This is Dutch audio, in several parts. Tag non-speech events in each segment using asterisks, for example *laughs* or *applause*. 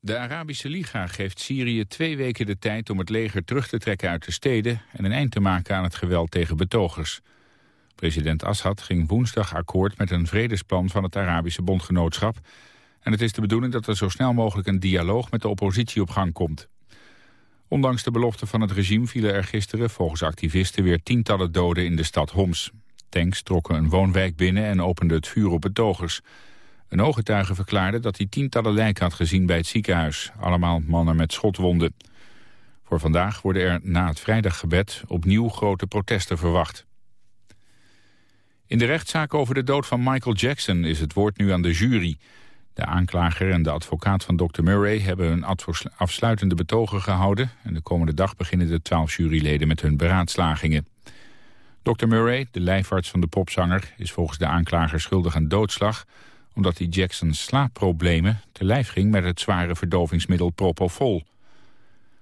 De Arabische Liga geeft Syrië twee weken de tijd om het leger terug te trekken uit de steden... en een eind te maken aan het geweld tegen betogers. President Assad ging woensdag akkoord met een vredesplan van het Arabische bondgenootschap... en het is de bedoeling dat er zo snel mogelijk een dialoog met de oppositie op gang komt. Ondanks de belofte van het regime vielen er gisteren volgens activisten weer tientallen doden in de stad Homs. Tanks trokken een woonwijk binnen en openden het vuur op betogers. Een ooggetuige verklaarde dat hij tientallen lijken had gezien bij het ziekenhuis. Allemaal mannen met schotwonden. Voor vandaag worden er na het vrijdaggebed opnieuw grote protesten verwacht. In de rechtszaak over de dood van Michael Jackson is het woord nu aan de jury. De aanklager en de advocaat van Dr. Murray hebben hun afsluitende betogen gehouden... en de komende dag beginnen de twaalf juryleden met hun beraadslagingen. Dr. Murray, de lijfarts van de popzanger, is volgens de aanklager schuldig aan doodslag... omdat hij Jacksons slaapproblemen te lijf ging met het zware verdovingsmiddel Propofol.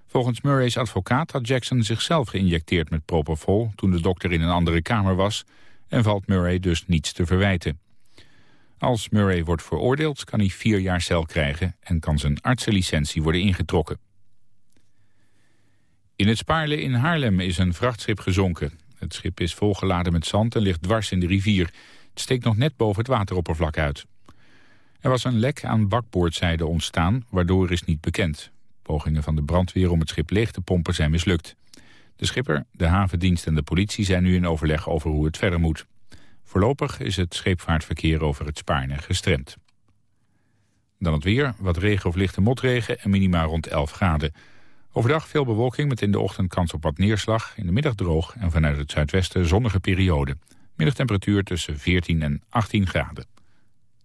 Volgens Murray's advocaat had Jackson zichzelf geïnjecteerd met Propofol... toen de dokter in een andere kamer was en valt Murray dus niets te verwijten. Als Murray wordt veroordeeld kan hij vier jaar cel krijgen... en kan zijn artsenlicentie worden ingetrokken. In het Spaarle in Haarlem is een vrachtschip gezonken. Het schip is volgeladen met zand en ligt dwars in de rivier. Het steekt nog net boven het wateroppervlak uit. Er was een lek aan bakboordzijde ontstaan, waardoor is niet bekend. Pogingen van de brandweer om het schip leeg te pompen zijn mislukt. De schipper, de havendienst en de politie zijn nu in overleg over hoe het verder moet. Voorlopig is het scheepvaartverkeer over het Spaarne gestremd. Dan het weer, wat regen of lichte motregen en minima rond 11 graden. Overdag veel bewolking met in de ochtend kans op wat neerslag. In de middag droog en vanuit het zuidwesten zonnige periode. Middagtemperatuur tussen 14 en 18 graden.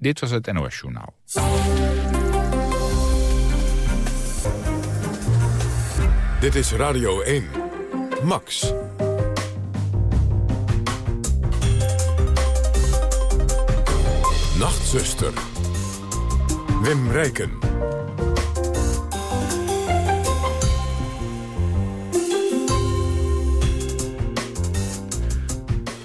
Dit was het NOS Journaal. Dit is Radio 1. Max. Nachtzuster. Wim Rijken.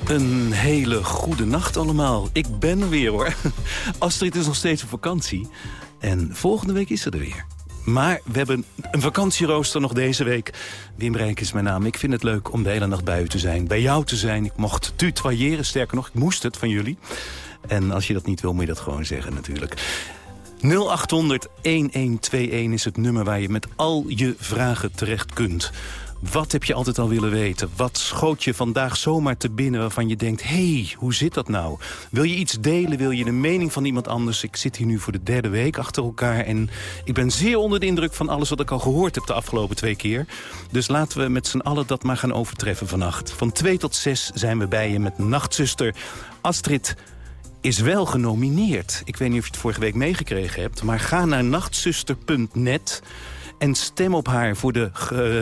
Een hele goede nacht allemaal. Ik ben er weer hoor. *laughs* Astrid is nog steeds op vakantie. En volgende week is ze er weer. Maar we hebben een vakantierooster nog deze week. Wim Rijk is mijn naam. Ik vind het leuk om de hele nacht bij u te zijn. Bij jou te zijn. Ik mocht tutoyeren. Sterker nog, ik moest het van jullie. En als je dat niet wil, moet je dat gewoon zeggen natuurlijk. 0800-1121 is het nummer waar je met al je vragen terecht kunt. Wat heb je altijd al willen weten? Wat schoot je vandaag zomaar te binnen waarvan je denkt... hey, hoe zit dat nou? Wil je iets delen? Wil je de mening van iemand anders? Ik zit hier nu voor de derde week achter elkaar... en ik ben zeer onder de indruk van alles wat ik al gehoord heb de afgelopen twee keer. Dus laten we met z'n allen dat maar gaan overtreffen vannacht. Van twee tot zes zijn we bij je met Nachtzuster Astrid is wel genomineerd. Ik weet niet of je het vorige week meegekregen hebt... maar ga naar nachtzuster.net en stem op haar voor de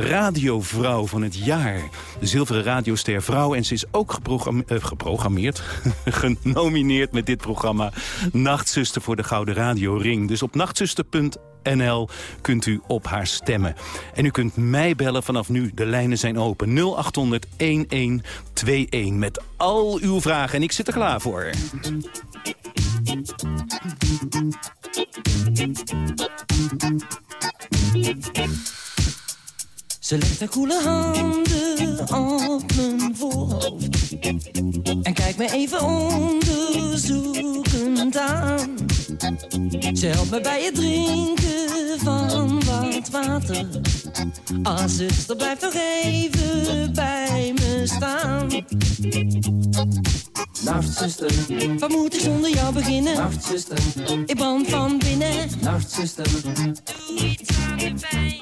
radiovrouw van het jaar. De zilveren radioster vrouw. En ze is ook eh, geprogrammeerd, *laughs* genomineerd met dit programma... Nachtzuster voor de Gouden Radio Ring. Dus op nachtzuster.nl kunt u op haar stemmen. En u kunt mij bellen vanaf nu. De lijnen zijn open. 0800 1121 met al uw vragen. En ik zit er klaar voor. Ze legt haar koele handen op mijn voorhoofd En kijkt me even onderzoekend aan Ze helpt me bij het drinken van wat water Ah, zuster, blijf nog even bij me staan Nacht, zuster. Wat moet ik zonder jou beginnen? Nacht, zuster. Ik brand van binnen. Nacht, zuster. Doe iets aan de pijn.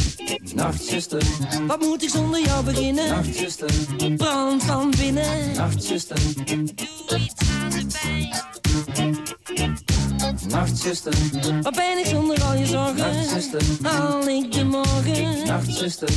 Nachtzuster, Wat moet ik zonder jou beginnen? nachtzuster, Brand van binnen. nachtzuster. Nachtzuster, Wat ben ik zonder al je zorgen? nachtzuster, Haal ik de morgen? nachtzuster.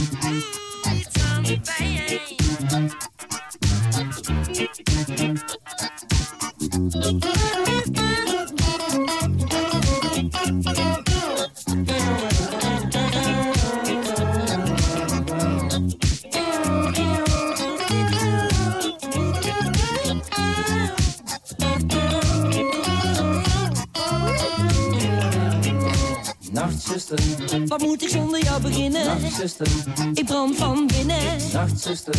Nachtzuster, Wat moet ik zonder jou beginnen? nachtzuster, Ik brand van binnen. nachtzuster.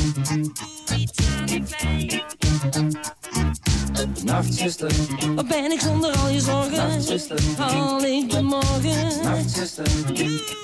Nachtzuster, Wat ben ik zonder al je zorgen? nachtzuster, Haal ik de morgen? nachtzuster. Nachtzuster.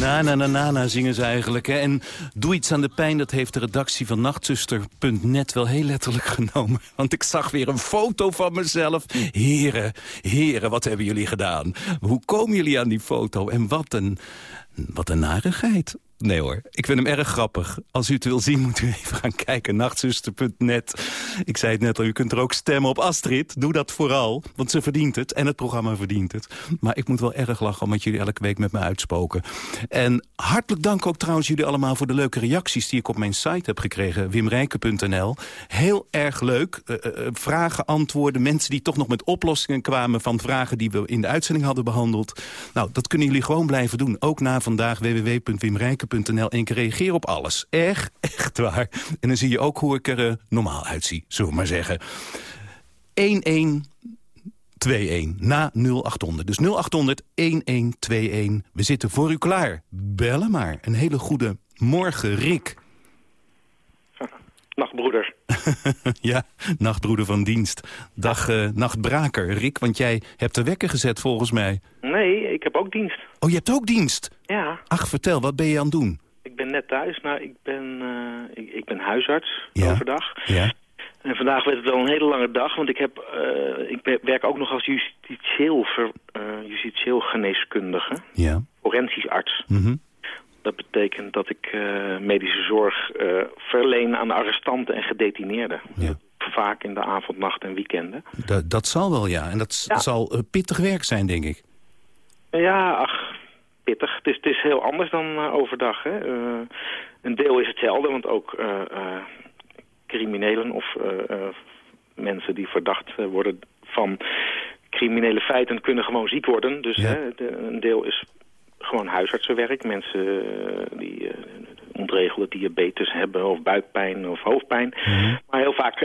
Na, na, na, na, na zingen ze eigenlijk. Hè? En Doe iets aan de pijn, dat heeft de redactie van Nachtzuster.net wel heel letterlijk *laughs* genomen. Want ik zag weer een foto van mezelf. Heren, heren, wat hebben jullie gedaan? Hoe komen jullie aan die foto? En wat een, wat een narigheid. Nee hoor, ik vind hem erg grappig. Als u het wil zien, moet u even gaan kijken. Nachtzuster.net. Ik zei het net al, u kunt er ook stemmen op Astrid. Doe dat vooral, want ze verdient het. En het programma verdient het. Maar ik moet wel erg lachen, omdat jullie elke week met me uitspoken. En hartelijk dank ook trouwens jullie allemaal... voor de leuke reacties die ik op mijn site heb gekregen. Wimrijke.nl. Heel erg leuk. Eh, eh, vragen, antwoorden. Mensen die toch nog met oplossingen kwamen... van vragen die we in de uitzending hadden behandeld. Nou, dat kunnen jullie gewoon blijven doen. Ook na vandaag www.wimrijke.nl en ik reageer op alles. Echt, *laughs* echt waar. En dan zie je ook hoe ik er eh, normaal uitzie, zullen we maar zeggen. 1121 na 0800. Dus 0800 1121. We zitten voor u klaar. Bellen maar. Een hele goede morgen, Rick. *laughs* Nachtbroeder. *laughs* ja, nachtbroeder van dienst. Dag eh, nachtbraker, Rick, want jij hebt de wekker gezet volgens mij. Nee, ik heb ook dienst. Oh, je hebt ook dienst? Ja, Ach, vertel, wat ben je aan het doen? ik ben net thuis. Nou, ik ben, eh, ik, ik ben huisarts Ja. overdag. Ja? En vandaag werd het wel een hele lange dag, want ik, heb, eh, ik werk ook nog als justitieel, ver, eh, justitieel geneeskundige, Ja. forensisch arts. Mhm. Dat betekent dat ik medische zorg verleen aan arrestanten en gedetineerden. Ja. Vaak in de avond, nacht en weekenden. Dat, dat zal wel, ja. En dat Ja. zal pittig werk zijn, denk ik. Ja, ach, pittig. Het is, het is heel anders dan eh, overdag. Hè. Eh, een deel is hetzelfde, want ook eh, criminelen of mensen die verdacht worden van criminele feiten kunnen gewoon ziek worden. Dus Ja. hè, de- een deel is gewoon huisartsenwerk. Mensen die eh, ontregelde diabetes hebben of buikpijn of hoofdpijn. Maar heel vaak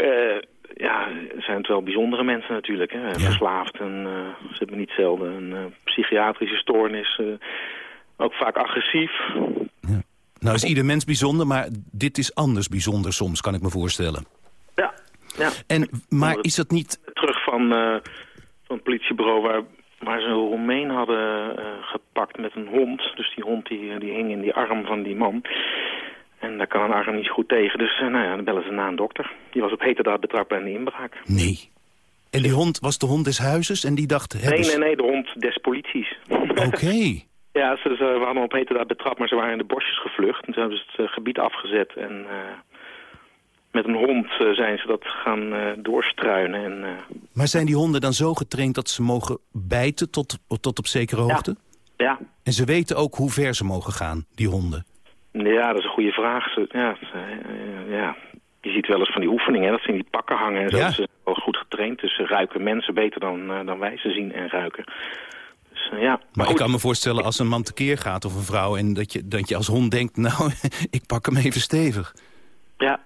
ja, zijn het wel bijzondere mensen natuurlijk. Hè? Verslaafd en eh, ze hebben niet zelden een eh, psychiatrische stoornis. eh, ook vaak agressief. Nou is ieder mens bijzonder, maar dit is anders bijzonder soms, kan ik me voorstellen. Ja, ja. En, maar is dat niet... terug van, van het politiebureau waar, waar ze een Roemeen hadden gepakt met een hond. Dus die hond die, die hing in die arm van die man. En daar kan een arm niet zo goed tegen. Dus eh, nou ja, dan bellen ze na een dokter. Die was op heterdaad betrapt bij een inbraak. Nee. En die hond was de hond des huizes en die dacht... Nee, ze- nee, nee, de hond des polities. Oké. *laughs* Ja, ze, ze waren op heterdaad betrapt, maar ze waren in de bosjes gevlucht. En toen hebben ze het eh, gebied afgezet en eh, met een hond zijn ze dat gaan doorstruinen. En, Maar zijn die honden dan zo getraind dat ze mogen bijten tot, tot op zekere hoogte? ja, En ze weten ook hoe ver ze mogen gaan, die honden. Ja, dat is een goede vraag. Ja, eh, ja, je ziet wel eens van die oefeningen, dat ze in die pakken hangen en zo. Ja. Ze zijn wel goed getraind, dus ze ruiken mensen beter dan, eh, dan wij ze zien en ruiken. Dus eh, ja, Maar goed. ik kan me voorstellen als een man tekeer gaat of een vrouw... en dat je, dat je als hond denkt, *laughs* nou, ik pak hem even stevig. Ja,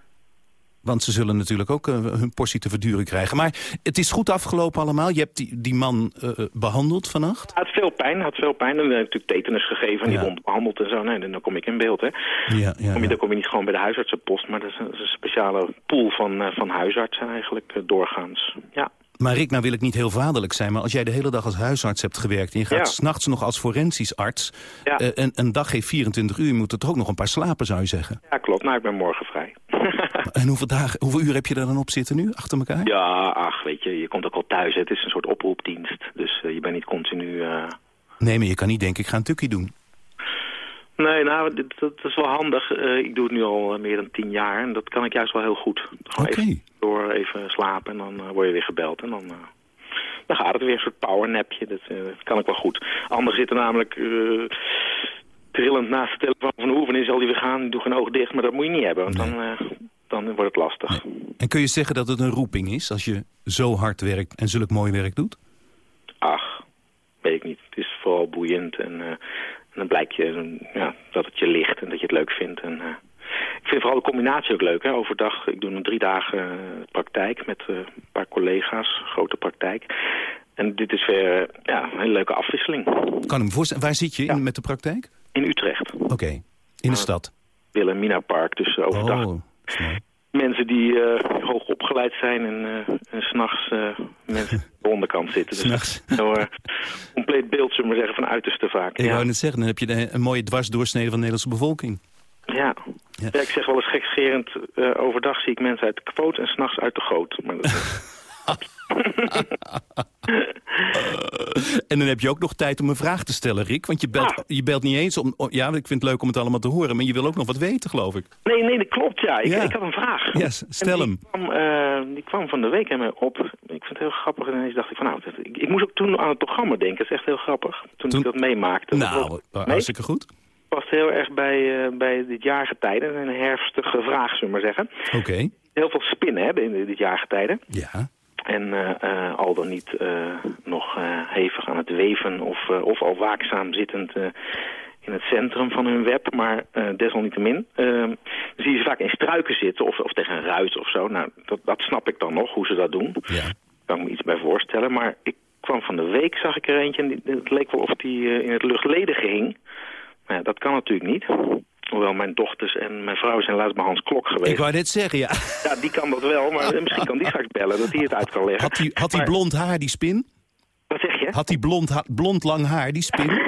Want ze zullen natuurlijk ook eh, hun portie te verduren krijgen. Maar het is goed afgelopen allemaal. Je hebt die, die man eh, behandeld vannacht. Hij had veel pijn, had veel pijn. En hij heeft natuurlijk tetanus gegeven en die wond behandeld en zo. Nee, dan kom ik in beeld, hè. Ja, ja, Kom je, dan kom je niet gewoon bij de huisartsenpost, maar dat is een, dat is een speciale pool van, eh, van huisartsen eigenlijk, eh, doorgaans. Ja. Maar Rick, nou wil ik niet heel vaderlijk zijn... maar als jij de hele dag als huisarts hebt gewerkt... en je gaat Ja. s'nachts nog als forensisch arts... Ja. eh, een, een dag heeft 24 uur, je moet er toch ook nog een paar slapen, zou je zeggen. ja, klopt. Nou, ik ben morgen vrij. *laughs* En hoeveel, dagen, hoeveel uur heb je daar dan op zitten nu, achter elkaar? ja, ach, weet je, je komt ook al thuis. hè. Het is een soort oproepdienst, dus eh, je bent niet continu... eh, Nee, maar je kan niet denken, ik ga een tukkie doen. Nee, nou, dat is wel handig. Ik doe het nu al meer dan tien jaar en dat kan ik juist wel heel goed. Oké. Slapen en dan eh, word je weer gebeld en dan, eh, dan gaat het weer een soort powernapje. Dat, eh, dat kan ik wel goed. Anderen zitten namelijk eh, trillend naast de telefoon van hoe wanneer zal die weer gaan? Doe geen oog dicht, maar dat moet je niet hebben, want dan, eh, dan wordt het lastig. En kun je zeggen dat het een roeping is als je zo hard werkt en zulk mooi werk doet? Ach, weet ik niet. Het is vooral boeiend en, eh, en dan blijkt je eh, ja, dat het je ligt en dat je het leuk vindt. En, eh, ik vind vooral de combinatie ook leuk. Hè. Overdag, ik doe een drie dagen eh, praktijk met eh, een paar collega's, grote praktijk. En dit is weer eh, ja, een hele leuke afwisseling. Kan ik me voorstellen. Waar zit je in Ja. met de praktijk? In Utrecht, Oké, in de stad. Wilhelmina Park, dus overdag. Oh. Mensen die eh, hoog opgeleid zijn en, eh en s'nachts eh mensen *laughs* aan de onderkant zitten. Dus eh, compleet beeld, zullen we maar zeggen, van uiterste vaak. Ik ja. wou net zeggen, dan heb je een mooie dwarsdoorsnede van de Nederlandse bevolking. Ja. Ja. ja. ik zeg wel eens gekscherend, eh, overdag zie ik mensen uit de quote en s'nachts uit de goot. Maar dat, *laughs* En dan heb je ook nog tijd om een vraag te stellen, Rick. Want je belt, Ah. je belt niet eens om... Ja, ik vind het leuk om het allemaal te horen. Maar je wil ook nog wat weten, geloof ik. nee, nee, dat klopt, ja. Ik, Ja. ik had een vraag. Ja, s- stel hem. Die kwam, eh, die kwam van de week aan mij op. Ik vind het heel grappig. En ineens dacht ik van, nou, ik, ik moest ook toen aan het programma denken. Dat is echt heel grappig. Toen, Toen- ik dat meemaakte. Dat Nou, was- hartstikke goed. Past heel erg bij, eh, bij dit jaargetijde. Een herfstige vraag, zullen we maar zeggen. Oké, Heel veel spinnen hè, in dit jaargetijde. ja. En eh, eh, al dan niet nog hevig aan het weven of, of al waakzaam zittend in het centrum van hun web. Maar desalniettemin eh, zie je ze vaak in struiken zitten of, of tegen een ruit of zo. Nou, dat, dat snap ik dan nog, hoe ze dat doen. ja. Daar kan ik me iets bij voorstellen. Maar ik kwam van de week, zag ik er eentje en het leek wel of die in het luchtledige hing. Nou ja, dat kan natuurlijk niet. Hoewel mijn dochters en mijn vrouw zijn laatst bij Hans Klok geweest. Ik wou net zeggen, ja. Ja, die kan dat wel, maar *laughs* misschien kan die straks bellen dat hij het uit kan leggen. Had die, had die Maar- blond haar, die spin? Wat zeg je? Had die blond, ha- blond lang haar, die spin? *laughs*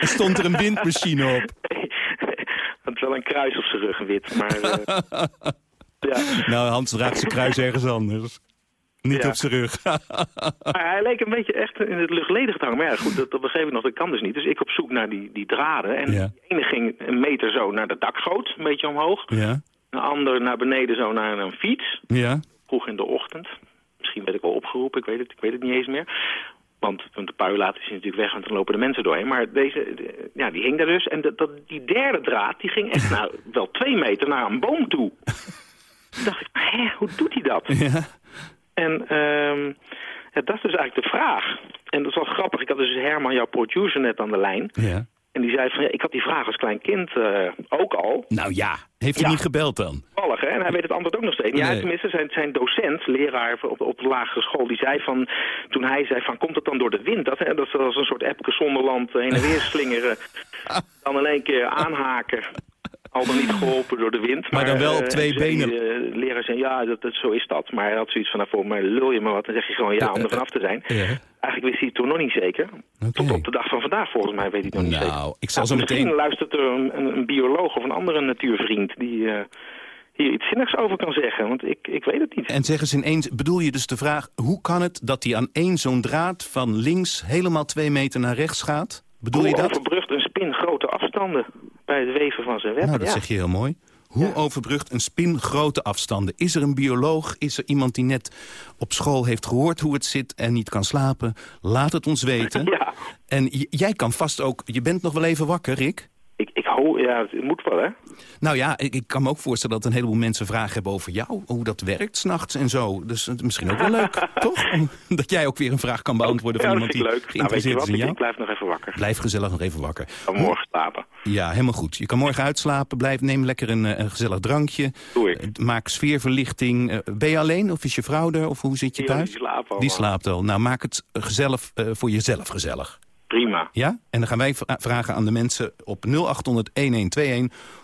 er stond er een windmachine op. *laughs* Is wel een kruis op zijn rug wit, maar... eh, ja. Nou, Hans draagt zijn kruis ergens anders. Niet Ja. op zijn rug. *laughs* Maar hij leek een beetje echt in het luchtledig te hangen. Maar ja, goed, dat, dat begreep ik nog, dat kan dus niet. Dus ik op zoek naar die, die draden. En Ja. de ene ging een meter zo naar de dakgoot, een beetje omhoog. ja, De ander naar beneden zo naar een fiets, ja. vroeg in de ochtend. Misschien werd ik wel opgeroepen, ik weet het, ik weet het niet eens meer. Want de puilaat is natuurlijk weg, want dan lopen de mensen doorheen. Maar deze, de- ja, die hing daar dus. En dat, dat, die derde draad, die ging echt *laughs* nou, wel twee meter naar een boom toe. *laughs* Toen dacht ik, hè, hoe doet hij dat? ja. En ehm, ja, dat is dus eigenlijk de vraag. En dat is wel grappig. Ik had dus Herman, jouw producer, net aan de lijn. ja. En die zei van, ja, ik had die vraag als klein kind eh, ook al. Nou ja, heeft hij Ja. niet gebeld dan? Toevallig, hè? En hij weet het antwoord ook nog steeds. Ja, Nee. tenminste, zijn, zijn docent, leraar op, op de lagere school, die zei van... Toen hij zei van, komt het dan door de wind? Dat, hè, dat ze als een soort Epke Zonderland heen en weer *laughs* slingeren. dan in één keer aanhaken. Al dan niet geholpen door de wind. Maar dan wel op eh, twee zei die, benen. eh, leraar zei, ja, dat, dat, zo is dat. Maar hij had zoiets van, nou, voor mij lul je maar wat. Dan zeg je gewoon ja om er vanaf te zijn. Ja. Eigenlijk wist hij het toen nog niet zeker. Tot op de dag van vandaag, volgens mij, weet hij het nog niet zeker. Nou, ik zal Nou, zo misschien meteen... luistert er een, een, een bioloog of een andere natuurvriend... die, eh, hier iets zinnigs over kan zeggen. Want ik, ik weet het niet. En zeg eens ineens, bedoel je dus de vraag... hoe kan het dat hij aan één zo'n draad van links helemaal twee meter naar rechts gaat? Bedoel je dat? overbrugt een spin grote afstanden bij het weven van zijn web? Nou, dat ja. zeg je heel mooi. Hoe overbrugt een spin grote afstanden? Is er een bioloog? Is er iemand die net op school heeft gehoord hoe het zit en niet kan slapen? Laat het ons weten. *laughs* Ja. En jij kan vast ook... Je bent nog wel even wakker, Rick? Hoor, ja, het moet wel, hè? Nou ja, ik, ik kan me ook voorstellen dat een heleboel mensen vragen hebben over jou. Hoe dat werkt s'nachts en zo. Dus misschien ook wel leuk, *laughs* toch? Om- dat jij ook weer een vraag kan beantwoorden ja, van dat iemand die ik leuk. Nou, geïnteresseerd is in jou. ik blijf nog even wakker. Blijf gezellig nog even wakker. Ik morgen slapen. Ja, helemaal goed. Je kan morgen uitslapen. Blijf, neem lekker een, eh, een gezellig drankje. Doe ik. Eh, Maak sfeerverlichting. Eh, Ben je alleen of is je vrouw er? Of hoe zit je Ja, thuis? die slaapt al, Die slaapt al. Nou, maak het gezellig eh, voor jezelf gezellig. Prima. Ja? En dan gaan wij vra- vragen aan de mensen op 0800-1121...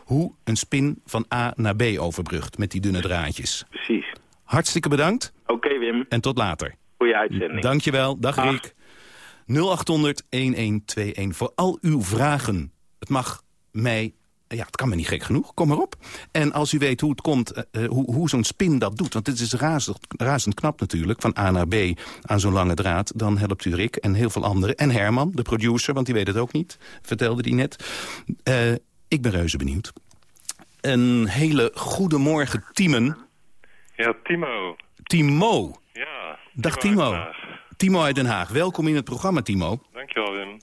hoe een spin van A naar B overbrugt met die dunne draadjes. Precies. Hartstikke bedankt Oké, Wim. en tot later. Goeie uitzending. Dankjewel. Dag Dag. Rick. 0800-1121 voor al uw vragen. Het mag mij... Ja, het kan me niet gek genoeg. Kom maar op. En als u weet hoe het komt, eh, eh, hoe, hoe zo'n spin dat doet... want dit is razend, razend knap natuurlijk, van A naar B aan zo'n lange draad... dan helpt u Rick en heel veel anderen. En Herman, de producer, want die weet het ook niet. Vertelde die net. Eh, ik ben reuze benieuwd. Een hele goede morgen, Tiemen. Ja, Timo. Timo. Ja. Dag Timo Timo. uit Den Haag. Timo uit Den Haag. Welkom in het programma, Timo. Dankjewel, Wim.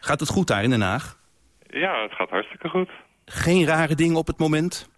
Gaat het goed daar in Den Haag? Ja, het gaat hartstikke goed. Geen rare dingen op het moment?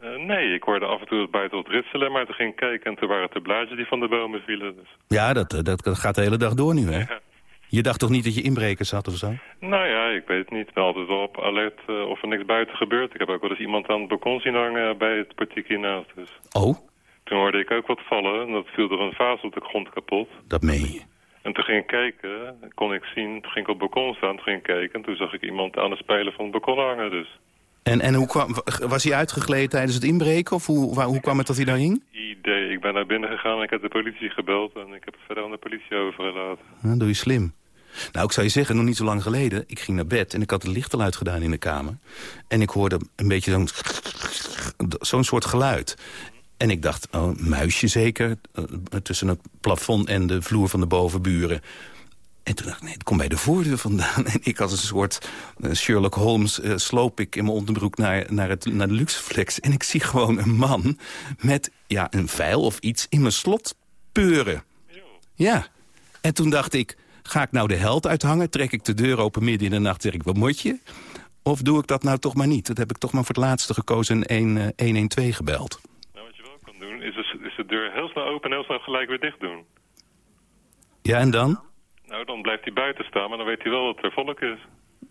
Eh, nee, ik hoorde af en toe het buiten wat ritselen, maar toen ging ik kijken en toen waren het de blaadjes die van de bomen vielen. Dus. Ja, dat, eh, dat, dat gaat de hele dag door nu, hè? Ja. Je dacht toch niet dat je inbrekers had of zo? Nou ja, ik weet het niet. Ik ben altijd wel op alert eh, of er niks buiten gebeurt. Ik heb ook wel eens iemand aan het balkon zien hangen bij het portiek hiernaast. Dus. Oh, Toen hoorde ik ook wat vallen en dat viel er een vaas op de grond kapot. dat meen je. En toen ging ik kijken, kon ik zien, toen ging ik op het balkon staan, toen ging ik kijken... en toen zag ik iemand aan de spijlen van het balkon hangen, dus... En, en hoe kwam, was hij uitgegleden tijdens het inbreken? Of hoe, waar- hoe kwam het dat hij daar hing? idee. Ik ben naar binnen gegaan en ik heb de politie gebeld en ik heb het verder aan de politie overgelaten. Dat doe je slim. Nou, ik zou je zeggen, nog niet zo lang geleden... ik ging naar bed en ik had het licht al uitgedaan in de kamer. En ik hoorde een beetje zo'n zo'n soort geluid. En ik dacht, oh, een muisje zeker, eh, tussen het plafond en de vloer van de bovenburen. En toen dacht ik, nee, het komt bij de voordeur vandaan. *laughs* En ik als een soort eh, Sherlock Holmes eh, sloop ik in mijn onderbroek naar, naar, het, naar de Luxeflex. En ik zie gewoon een man met ja, een vijl of iets in mijn slot peuren. Ja. En toen dacht ik, ga ik nou de held uithangen? Trek ik de deur open midden in de nacht, zeg ik, wat moet je? Of doe ik dat nou toch maar niet? Dat heb ik toch maar voor het laatste gekozen en eh, 112 gebeld. Nou, wat je wel kan doen, is, dus- is de deur heel snel open en heel snel gelijk weer dicht doen. Ja, en dan? Nou, dan blijft hij buiten staan, maar dan weet hij wel dat er volk is.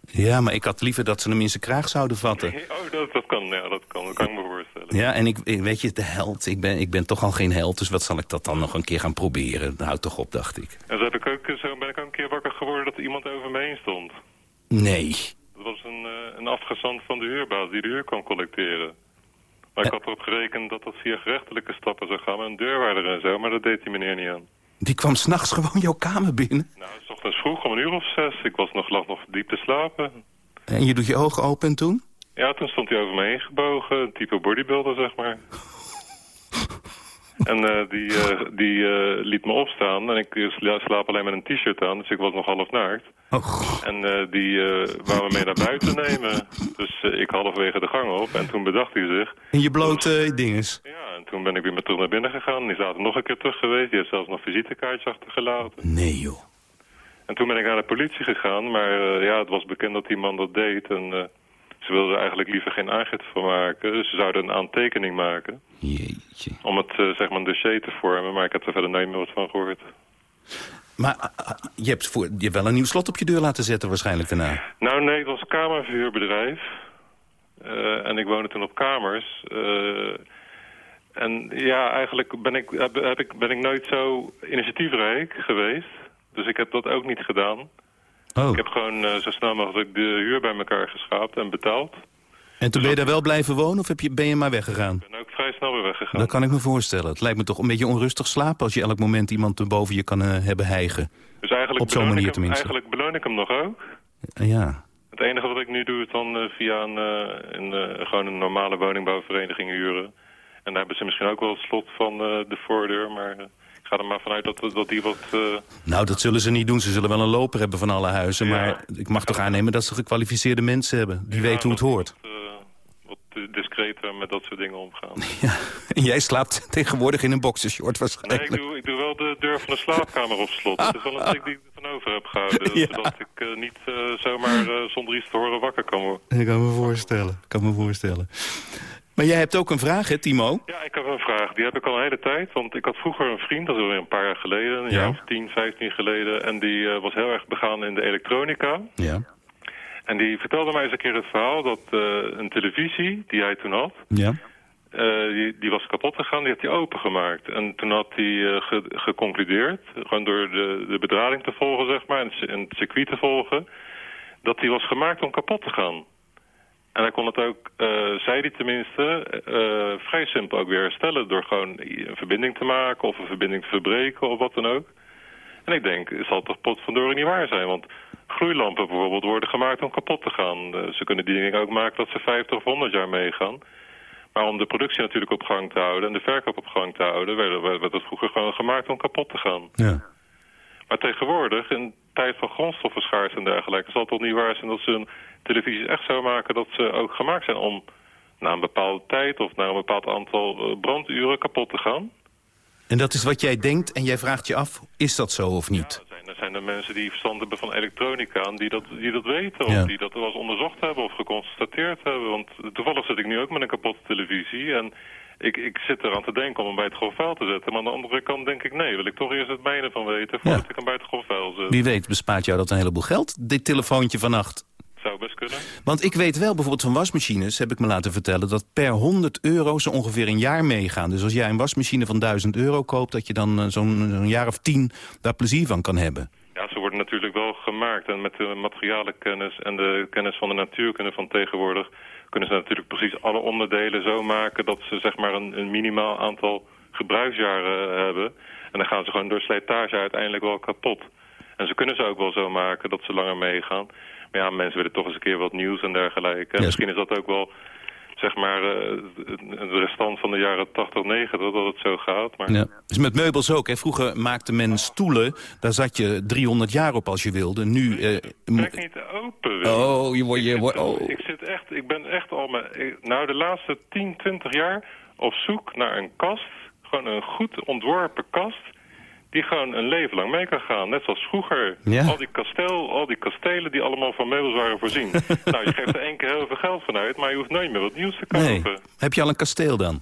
Ja, maar ik had liever dat ze hem in zijn kraag zouden vatten. *laughs* Oh, dat, dat kan, ja, dat kan, dat kan ik me voorstellen. Ja, en ik, weet je, de held. Ik ben, ik ben toch al geen held, dus wat zal ik dat dan nog een keer gaan proberen? Houd toch op, dacht ik. En zo, heb ik ook, zo ben ik ook een keer wakker geworden dat iemand over me heen stond. Nee. Dat was een, eh, een afgezant van de huurbaas die de huur kwam collecteren. Maar ik had erop gerekend dat dat via gerechtelijke stappen zou gaan met een deurwaarder en zo, maar dat deed die meneer niet aan. Die kwam s'nachts gewoon jouw kamer binnen. Nou, s ochtends vroeg om een uur of zes. Ik was nog, lag nog diep te slapen. En je doet je ogen open en toen? Ja, toen stond hij over me heen gebogen. Een type bodybuilder, zeg maar. *laughs* En eh, die, eh, die eh, liet me opstaan. En ik sla- slaap alleen met een t-shirt aan, dus ik was nog half naakt. Oh. En die wou me mee naar buiten nemen. Dus ik halverwege de gang op. En toen bedacht hij zich. in je blote dinges. Ja, en toen ben ik weer met terug naar binnen gegaan. Die zaten nog een keer terug geweest. Die heeft zelfs nog visitekaartjes achtergelaten. Nee, joh. En toen ben ik naar de politie gegaan. Maar ja, het was bekend dat die man dat deed. En ze wilden er eigenlijk liever geen aangifte van maken. Dus ze zouden een aantekening maken. Jeetje. Om het, eh, zeg maar, een dossier te vormen. Maar ik heb er verder nooit meer wat van gehoord. Maar ah, ah, je, hebt voor, je hebt wel een nieuw slot op je deur laten zetten waarschijnlijk daarna. Nou nee, het was een kamerverhuurbedrijf. Eh, en ik woonde toen op kamers. Eh, en ja, eigenlijk ben ik, heb, heb ik, ben ik nooit zo initiatiefrijk geweest. Dus ik heb dat ook niet gedaan. Oh. Ik heb gewoon eh, zo snel mogelijk de huur bij elkaar geschraapt en betaald. En toen ben je daar wel blijven wonen of heb je, ben je maar weggegaan? Ik ben ook vrij snel weer weggegaan. Dat kan ik me voorstellen. Het lijkt me toch een beetje onrustig slapen... als je elk moment iemand er boven je kan eh, hebben hijgen. dus eigenlijk op zo'n manier hem, tenminste. Eigenlijk beloon ik hem nog ook. Eh, ja. Het enige wat ik nu doe is dan via een, eh, een, gewoon een normale woningbouwvereniging huren. En daar hebben ze misschien ook wel het slot van de voordeur. Maar ga er maar vanuit dat, dat die wat... eh, Nou, dat zullen ze niet doen. Ze zullen wel een loper hebben van alle huizen. Ja. Maar ik mag toch aannemen dat ze gekwalificeerde mensen hebben. Die ja, weten hoe het hoort. Wat, eh, wat discreter met dat soort dingen omgaan. *laughs* Ja. En jij slaapt *laughs* tegenwoordig in een boxershort Nee, waarschijnlijk. ik doe, ik doe wel de deur van de slaapkamer op slot. Dat is wel een trick die ik ervan over heb gehouden. *laughs* Ja. Zodat ik eh, niet eh, zomaar eh, zonder iets te horen wakker kan worden. Ik kan me voorstellen. Ik kan me voorstellen. Maar jij hebt ook een vraag, hè, Timo? Ja, ik heb een vraag. Die heb ik al een hele tijd. Want ik had vroeger een vriend, dat is alweer een paar jaar geleden. Een Ja. jaar of 10, 15 geleden. En die eh, was heel erg begaan in de elektronica. Ja. En die vertelde mij eens een keer het verhaal dat eh, een televisie die hij toen had... Ja. eh, die, die was kapot gegaan, die had hij opengemaakt. En toen had hij ge- geconcludeerd, gewoon door de, de bedrading te volgen, zeg maar, en en het circuit te volgen, dat die was gemaakt om kapot te gaan. En hij kon het ook, eh, zei hij tenminste, eh, vrij simpel ook weer herstellen... door gewoon een verbinding te maken of een verbinding te verbreken of wat dan ook. En ik denk, het zal toch potverdorie niet waar zijn. Want gloeilampen bijvoorbeeld worden gemaakt om kapot te gaan. Eh, ze kunnen die dingen ook maken dat ze 50 of 100 jaar meegaan. Maar om de productie natuurlijk op gang te houden en de verkoop op gang te houden... werd werd het vroeger gewoon gemaakt om kapot te gaan. Ja. Maar tegenwoordig, in tijd van grondstoffenschaarste en dergelijke... zal het toch niet waar zijn dat ze hun televisies echt zo maken... dat ze ook gemaakt zijn om na een bepaalde tijd of na een bepaald aantal eh, branduren kapot te gaan. En dat is wat jij denkt en jij vraagt je af, is dat zo of niet? Er zijn, er zijn er mensen die verstand hebben van elektronica... en die dat, die dat weten Ja. of die dat wel eens onderzocht hebben of geconstateerd hebben. Want toevallig zit ik nu ook met een kapotte televisie... en ik, ik zit eraan te denken om hem bij het grof vuil te zetten. Maar aan de andere kant denk ik, nee, wil ik toch eerst het mijne van weten... voordat Ja. ik hem bij het grof vuil zet. Wie weet bespaart jou dat een heleboel geld, dit telefoontje vannacht. Zou best kunnen. Want ik weet wel, bijvoorbeeld van wasmachines, heb ik me laten vertellen... dat per 100 euro ze ongeveer een jaar meegaan. Dus als jij een wasmachine van 1000 euro koopt... dat je dan eh, zo'n zo'n jaar of tien daar plezier van kan hebben. Natuurlijk wel gemaakt. En met de materialenkennis en de kennis van de natuurkunde van tegenwoordig... kunnen ze natuurlijk precies alle onderdelen zo maken... dat ze zeg maar een, een minimaal aantal gebruiksjaren eh, hebben. En dan gaan ze gewoon door slijtage uiteindelijk wel kapot. En ze kunnen ze ook wel zo maken dat ze langer meegaan. Maar ja, mensen willen toch eens een keer wat nieuws en dergelijke. En misschien is dat ook wel zeg maar eh, de restant van de jaren 80, 90 dat het zo gaat. Maar Ja. Dus met meubels ook. Hè. Vroeger maakte men stoelen, daar zat je 300 jaar op als je wilde. Nu... eh, Trek niet open. Wil. oh, je wordt... Je wordt oh. Ik zit echt, ik ben echt al mijn, ik- nou de laatste 10, 20 jaar op zoek naar een kast. Gewoon een goed ontworpen kast. Die gewoon een leven lang mee kan gaan. Net zoals vroeger. Ja. Al die kasteel, al die kastelen die allemaal van meubels waren voorzien. *laughs* nou, je geeft er één keer heel veel geld van uit. Maar je hoeft nooit meer wat nieuws te Nee. kopen. Heb je al een kasteel dan?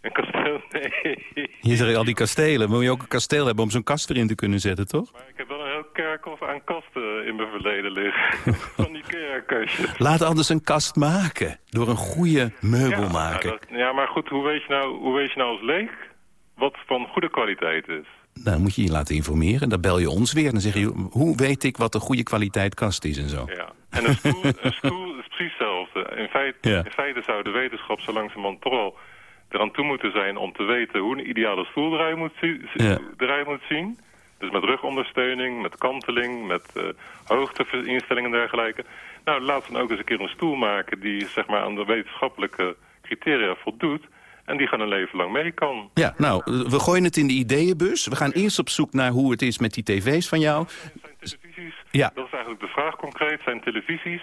Een kasteel, *laughs* nee. Hier zijn al die kastelen. Moet je ook een kasteel hebben om zo'n kast erin te kunnen zetten, toch? Maar ik heb wel een heel kerkhof aan kasten in mijn verleden liggen. *laughs* van die kerkkastjes. Laat anders een kast maken. Door een goede meubelmaker. Ja, dat- ja, maar goed, hoe weet, je nou, hoe weet je nou als leek wat van goede kwaliteit is? Dan moet je je laten informeren. Dan bel je ons weer. Dan zeg je, hoe weet ik wat een goede kwaliteit kast is en zo. Ja. En een stoel, een is precies hetzelfde. In feite, Ja. in feite zou de wetenschap zo langzamerhand toch wel eraan toe moeten zijn om te weten hoe een ideale stoel eruit moet, zi- Ja. eruit moet zien. Dus met rugondersteuning, met kanteling, met eh hoogteinstellingen en dergelijke. Nou, laten we dan ook eens een keer een stoel maken die zeg maar, aan de wetenschappelijke criteria voldoet. En die gewoon een leven lang mee kan. Ja, nou, we gooien het in de ideeënbus. We gaan eerst op zoek naar hoe het is met die tv's van jou. Zijn televisies, Ja. dat is eigenlijk de vraag concreet, zijn televisies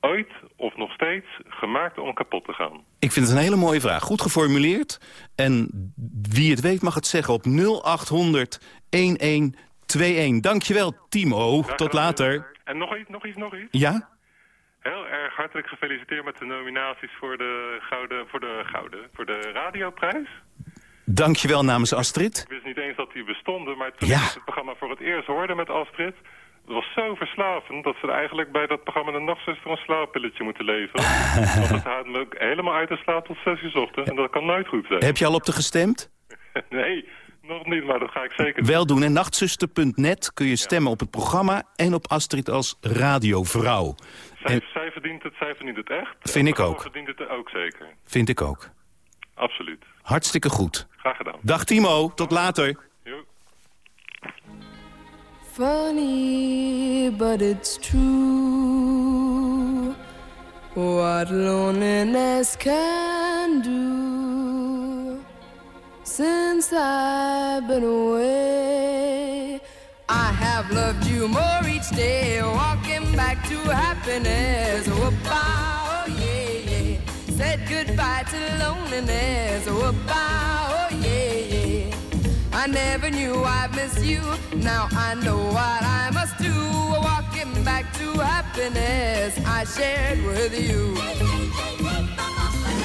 ooit of nog steeds gemaakt om kapot te gaan? Ik vind het een hele mooie vraag. Goed geformuleerd. En wie het weet mag het zeggen op 0800 1121. Dankjewel, Timo. Tot later. En nog iets, nog iets, nog iets. Ja? Heel erg hartelijk gefeliciteerd met de nominaties voor de Gouden, voor de Gouden, voor de Radioprijs. Dankjewel namens Astrid. Ik wist niet eens dat die bestonden, maar toen Ja. ik het programma voor het eerst hoorde met Astrid... Het was zo verslavend dat ze eigenlijk bij dat programma de nachtzuster een slaappilletje moeten leveren. *laughs* Want het houdt me ook helemaal uit de slaap tot 6 uur ochtends. En dat kan nooit goed zijn. Heb je al op de gestemd? *laughs* Nee, nog niet, maar dat ga ik zeker doen. Wel doen. En nachtzuster.net kun je stemmen op het programma... en op Astrid als radiovrouw. Zij, En- zij verdient het, zij verdient het echt. Vind ik ook. verdient het ook zeker. Vind ik ook. Absoluut. Hartstikke goed. Graag gedaan. Dag Timo, tot later. Jo. Funny, but it's true. What loneliness can do. Since I've been away. I have loved you more each day, walking back to happiness. Whoop-ah, oh yeah. Said goodbye to loneliness. Whoop-ah, oh yeah, yeah. I never knew I'd miss you. Now I know what I must do. Walking back to happiness I shared with you.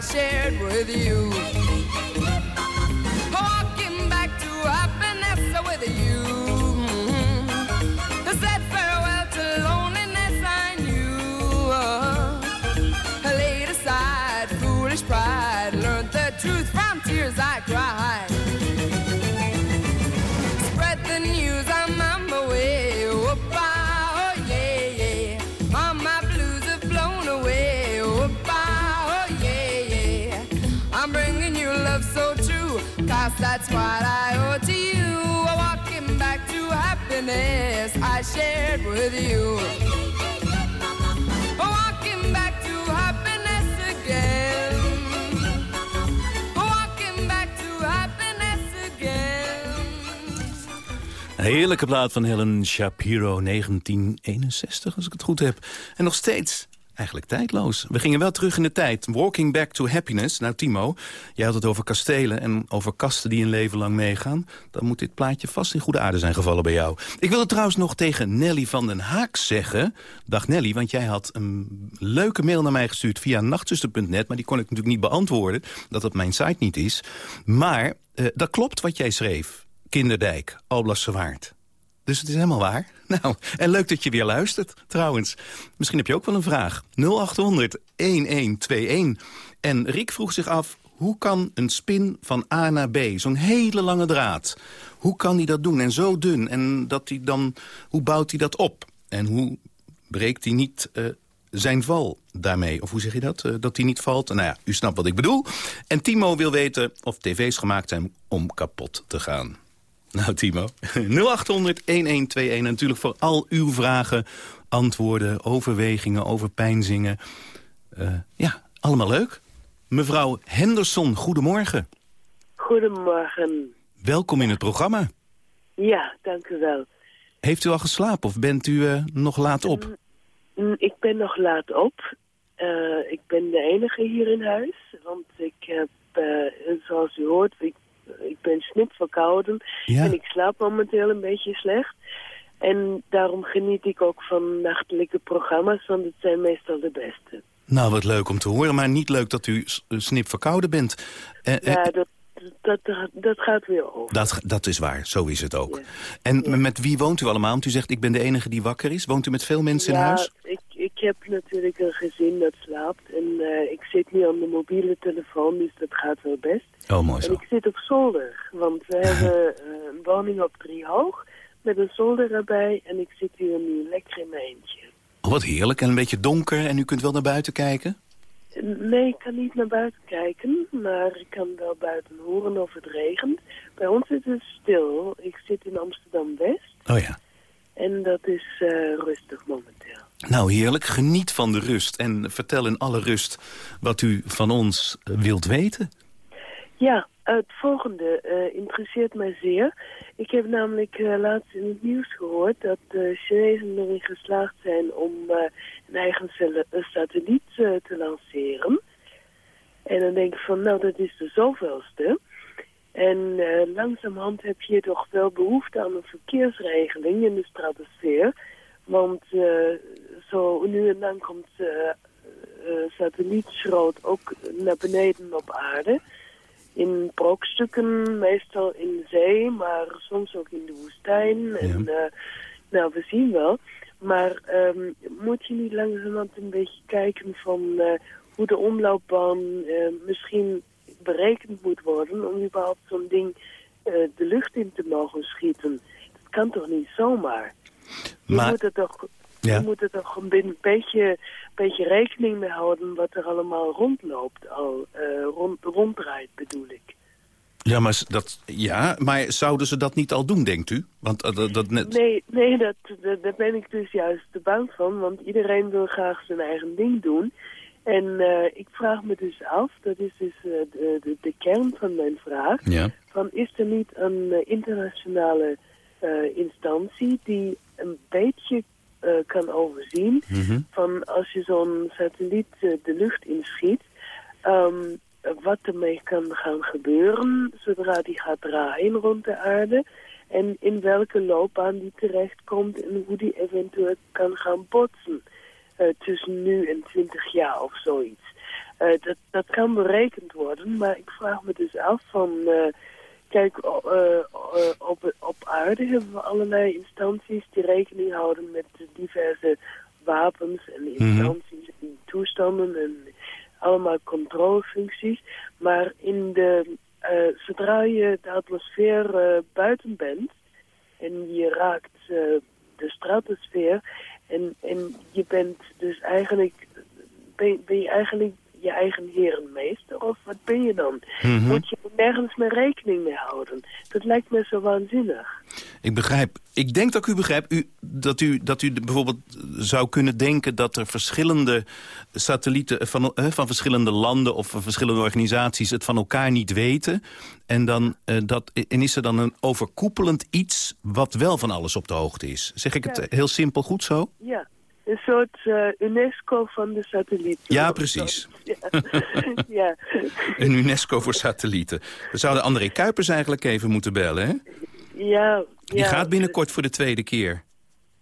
Shared with you. Walking back to happiness with you. I said farewell to loneliness I knew. I laid aside foolish pride, learned the truth from tears I cried. What I owe to you. Walking back to happiness I shared with you. Walking back to happiness again. Back to happiness again. Een heerlijke plaat van Helen Shapiro, 1961, als ik het goed heb. En nog steeds eigenlijk tijdloos. We gingen wel terug in de tijd. Walking back to happiness. Nou, Timo, jij had het over kastelen en over kasten die een leven lang meegaan. Dan moet dit plaatje vast in goede aarde zijn gevallen bij jou. Ik wilde trouwens nog tegen Nelly van den Haak zeggen... Dag Nelly, want jij had een leuke mail naar mij gestuurd via nachtzuster.net... maar die kon ik natuurlijk niet beantwoorden, dat het mijn site niet is. Maar eh, dat klopt wat jij schreef. Kinderdijk, Alblasse Waard. Dus het is helemaal waar. *laughs* Nou, en leuk dat je weer luistert, trouwens. Misschien heb je ook wel een vraag. 0800-1121. En Riek vroeg zich af, hoe kan een spin van A naar B, zo'n hele lange draad... hoe kan hij dat doen en zo dun? En dat hij dan, hoe bouwt hij dat op? En hoe breekt hij niet eh, zijn val daarmee? Of hoe zeg je dat? Eh, dat hij niet valt? Nou ja, u snapt wat ik bedoel. En Timo wil weten of tv's gemaakt zijn om kapot te gaan. Nou, Timo, *laughs* 0800-1121. Natuurlijk voor al uw vragen, antwoorden, overwegingen, overpeinzingen. Uh, ja, allemaal leuk. Mevrouw Henderson, goedemorgen. Goedemorgen. Welkom in het programma. Ja, dank u wel. Heeft u al geslapen of bent u uh, nog laat op? Mm, ik ben nog laat op. Uh, ik ben de enige hier in huis. Want ik heb, zoals u hoort, ik ik ben snipverkouden Ja. en ik slaap momenteel een beetje slecht. En daarom geniet ik ook van nachtelijke programma's, want het zijn meestal de beste. Nou, wat leuk om te horen, maar niet leuk dat u s- snip verkouden bent. Eh, eh, Ja, dat, dat, dat, gaat weer over. dat, dat is waar, zo is het ook. Ja. En Ja. met wie woont u allemaal? Want u zegt, ik ben de enige die wakker is. Woont u met veel mensen in ja, huis? Ik, ik heb natuurlijk een gezin dat slaapt. En eh, ik zit nu aan de mobiele telefoon, dus dat gaat wel best. Oh, mooi En zo. ik zit op zolder, want we *laughs* hebben eh, een woning op drie hoog met een zolder erbij. En ik zit hier nu lekker in mijn eentje. Oh, wat heerlijk en een beetje donker en u kunt wel naar buiten kijken? Nee, ik kan niet naar buiten kijken, maar ik kan wel buiten horen of het regent. Bij ons is het stil. Ik zit in Amsterdam-West Oh ja. en dat is eh, rustig momenteel. Nou, heerlijk. Geniet van de rust en vertel in alle rust wat u van ons eh, wilt weten. Ja, het volgende eh, interesseert mij zeer. Ik heb namelijk eh, laatst in het nieuws gehoord dat de Chinezen erin geslaagd zijn om een eigen satelliet te lanceren. En dan denk ik van, nou dat is de zoveelste. En langzamerhand heb je toch wel behoefte aan een verkeersregeling in de stratosfeer. Want zo nu en dan komt eh eh, satellietschroot ook naar beneden op aarde. In brokstukken, meestal in de zee, maar soms ook in de woestijn. En, eh, nou, we zien wel. Maar ehm, moet je niet langzamerhand een beetje kijken van eh, hoe de omloopbaan misschien berekend moet worden om überhaupt zo'n ding de lucht in te mogen schieten. Dat kan toch niet zomaar? Je Maar- moet er toch, Ja. je moet er toch een beetje, beetje rekening mee houden wat er allemaal rondloopt, al eh, rond, ronddraait bedoel ik. Ja, maar, dat, ja, maar zouden ze dat niet al doen, denkt u? Want eh, dat, dat net... Nee, nee dat, dat, daar ben ik dus juist te bang van, want iedereen wil graag zijn eigen ding doen. En eh, ik vraag me dus af, dat is dus de, de, de kern van mijn vraag, Ja. van is er niet een internationale instantie die een beetje eh, kan overzien Mhm. van als je zo'n satelliet eh, de lucht inschiet, ehm, wat ermee kan gaan gebeuren zodra die gaat draaien rond de aarde en in welke loopbaan die terechtkomt en hoe die eventueel kan gaan botsen eh, tussen nu en 20 jaar of zoiets. Dat, dat kan berekend worden, maar ik vraag me dus af van... kijk, eh, eh, op, op aarde hebben we allerlei instanties die rekening houden met diverse wapens en instanties en toestanden en allemaal controlefuncties. Maar in de, eh, zodra je de atmosfeer buiten bent en je raakt de stratosfeer en, en je bent dus eigenlijk, ben, ben je eigenlijk je eigen herenmeester of wat ben je dan? Mhm. Moet je er nergens meer rekening mee houden? Dat lijkt me zo waanzinnig. Ik begrijp. Ik denk dat ik u begrijp u, dat, u, dat u bijvoorbeeld zou kunnen denken... dat er verschillende satellieten van, eh, van verschillende landen... of van verschillende organisaties het van elkaar niet weten. En, dan, eh, dat, en is er dan een overkoepelend iets... wat wel van alles op de hoogte is? Zeg ik het Ja. eh, heel simpel goed zo? Ja, een soort eh, UNESCO van de satellieten. Ja, precies. Ja. *laughs* ja. Een UNESCO voor satellieten. We zouden André Kuipers eigenlijk even moeten bellen, hè? ja, Die ja, gaat binnenkort voor de tweede keer.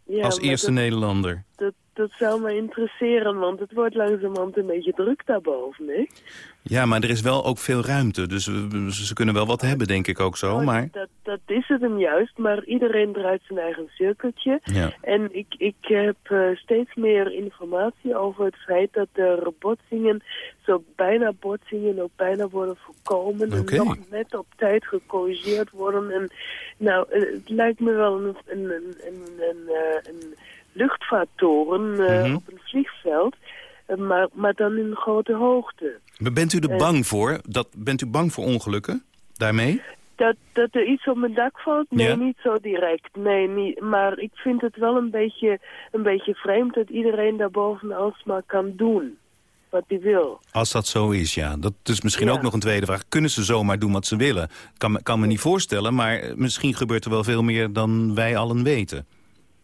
ja, als eerste dat, Nederlander. dat, dat zou me interesseren, want het wordt langzamerhand een beetje druk daarboven, hè? Ja, maar er is wel ook veel ruimte. Dus ze kunnen wel wat hebben, denk ik ook zo. Maar Dat, dat is het hem juist, maar iedereen draait zijn eigen cirkeltje. ja. En ik, ik heb eh, steeds meer informatie over het feit dat er botsingen, zo bijna botsingen ook bijna worden voorkomen. En nog net op tijd gecorrigeerd worden. En nou, eh, het lijkt me wel een, een, een, een, een, eh, een luchtvaarttoren eh, Mhm. op een vliegveld. eh, maar, maar dan in grote hoogte. Maar Bent u er Eh. bang voor? Dat, bent u bang voor ongelukken daarmee? Dat, dat er iets op mijn dak valt? Nee, Ja. niet zo direct. Nee, niet. Maar ik vind het wel een beetje, een beetje vreemd dat iedereen daarboven alsmaar kan doen wat hij wil. Als dat zo is, ja. Dat is misschien Ja. ook nog een tweede vraag. Kunnen ze zomaar doen wat ze willen? Kan, me- kan me niet voorstellen, maar misschien gebeurt er wel veel meer dan wij allen weten.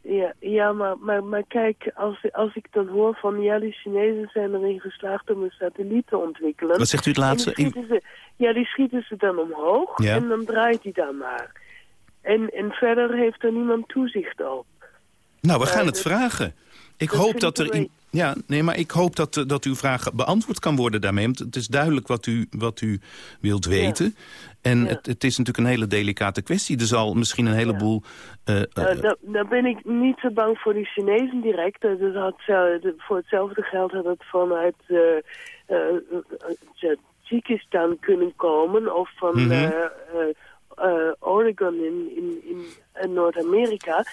Ja, ja maar, maar, maar kijk, als, als ik dan hoor van ja, die Chinezen zijn erin geslaagd om een satelliet te ontwikkelen. Wat zegt u het laatste? die ze, ja, die schieten ze dan omhoog Ja. en dan draait hij dan maar. En, en verder heeft er niemand toezicht op. Nou, we gaan het dat- vragen. Ik dat hoop dat er... in- Ja, nee, maar ik hoop dat, eh, dat uw vraag beantwoord kan worden daarmee. Want het is duidelijk wat u, wat u wilt weten. En Ja. het, het is natuurlijk een hele delicate kwestie. Er zal misschien een heleboel... eh, eh, Uh, da- dan ben ik niet zo bang voor die Chinezen direct. Dus had, voor hetzelfde geld had het vanuit uh, Tajikistan kunnen komen. Of van Mhm. Uh, uh, Oregon in, in, in, Noord-Amerika.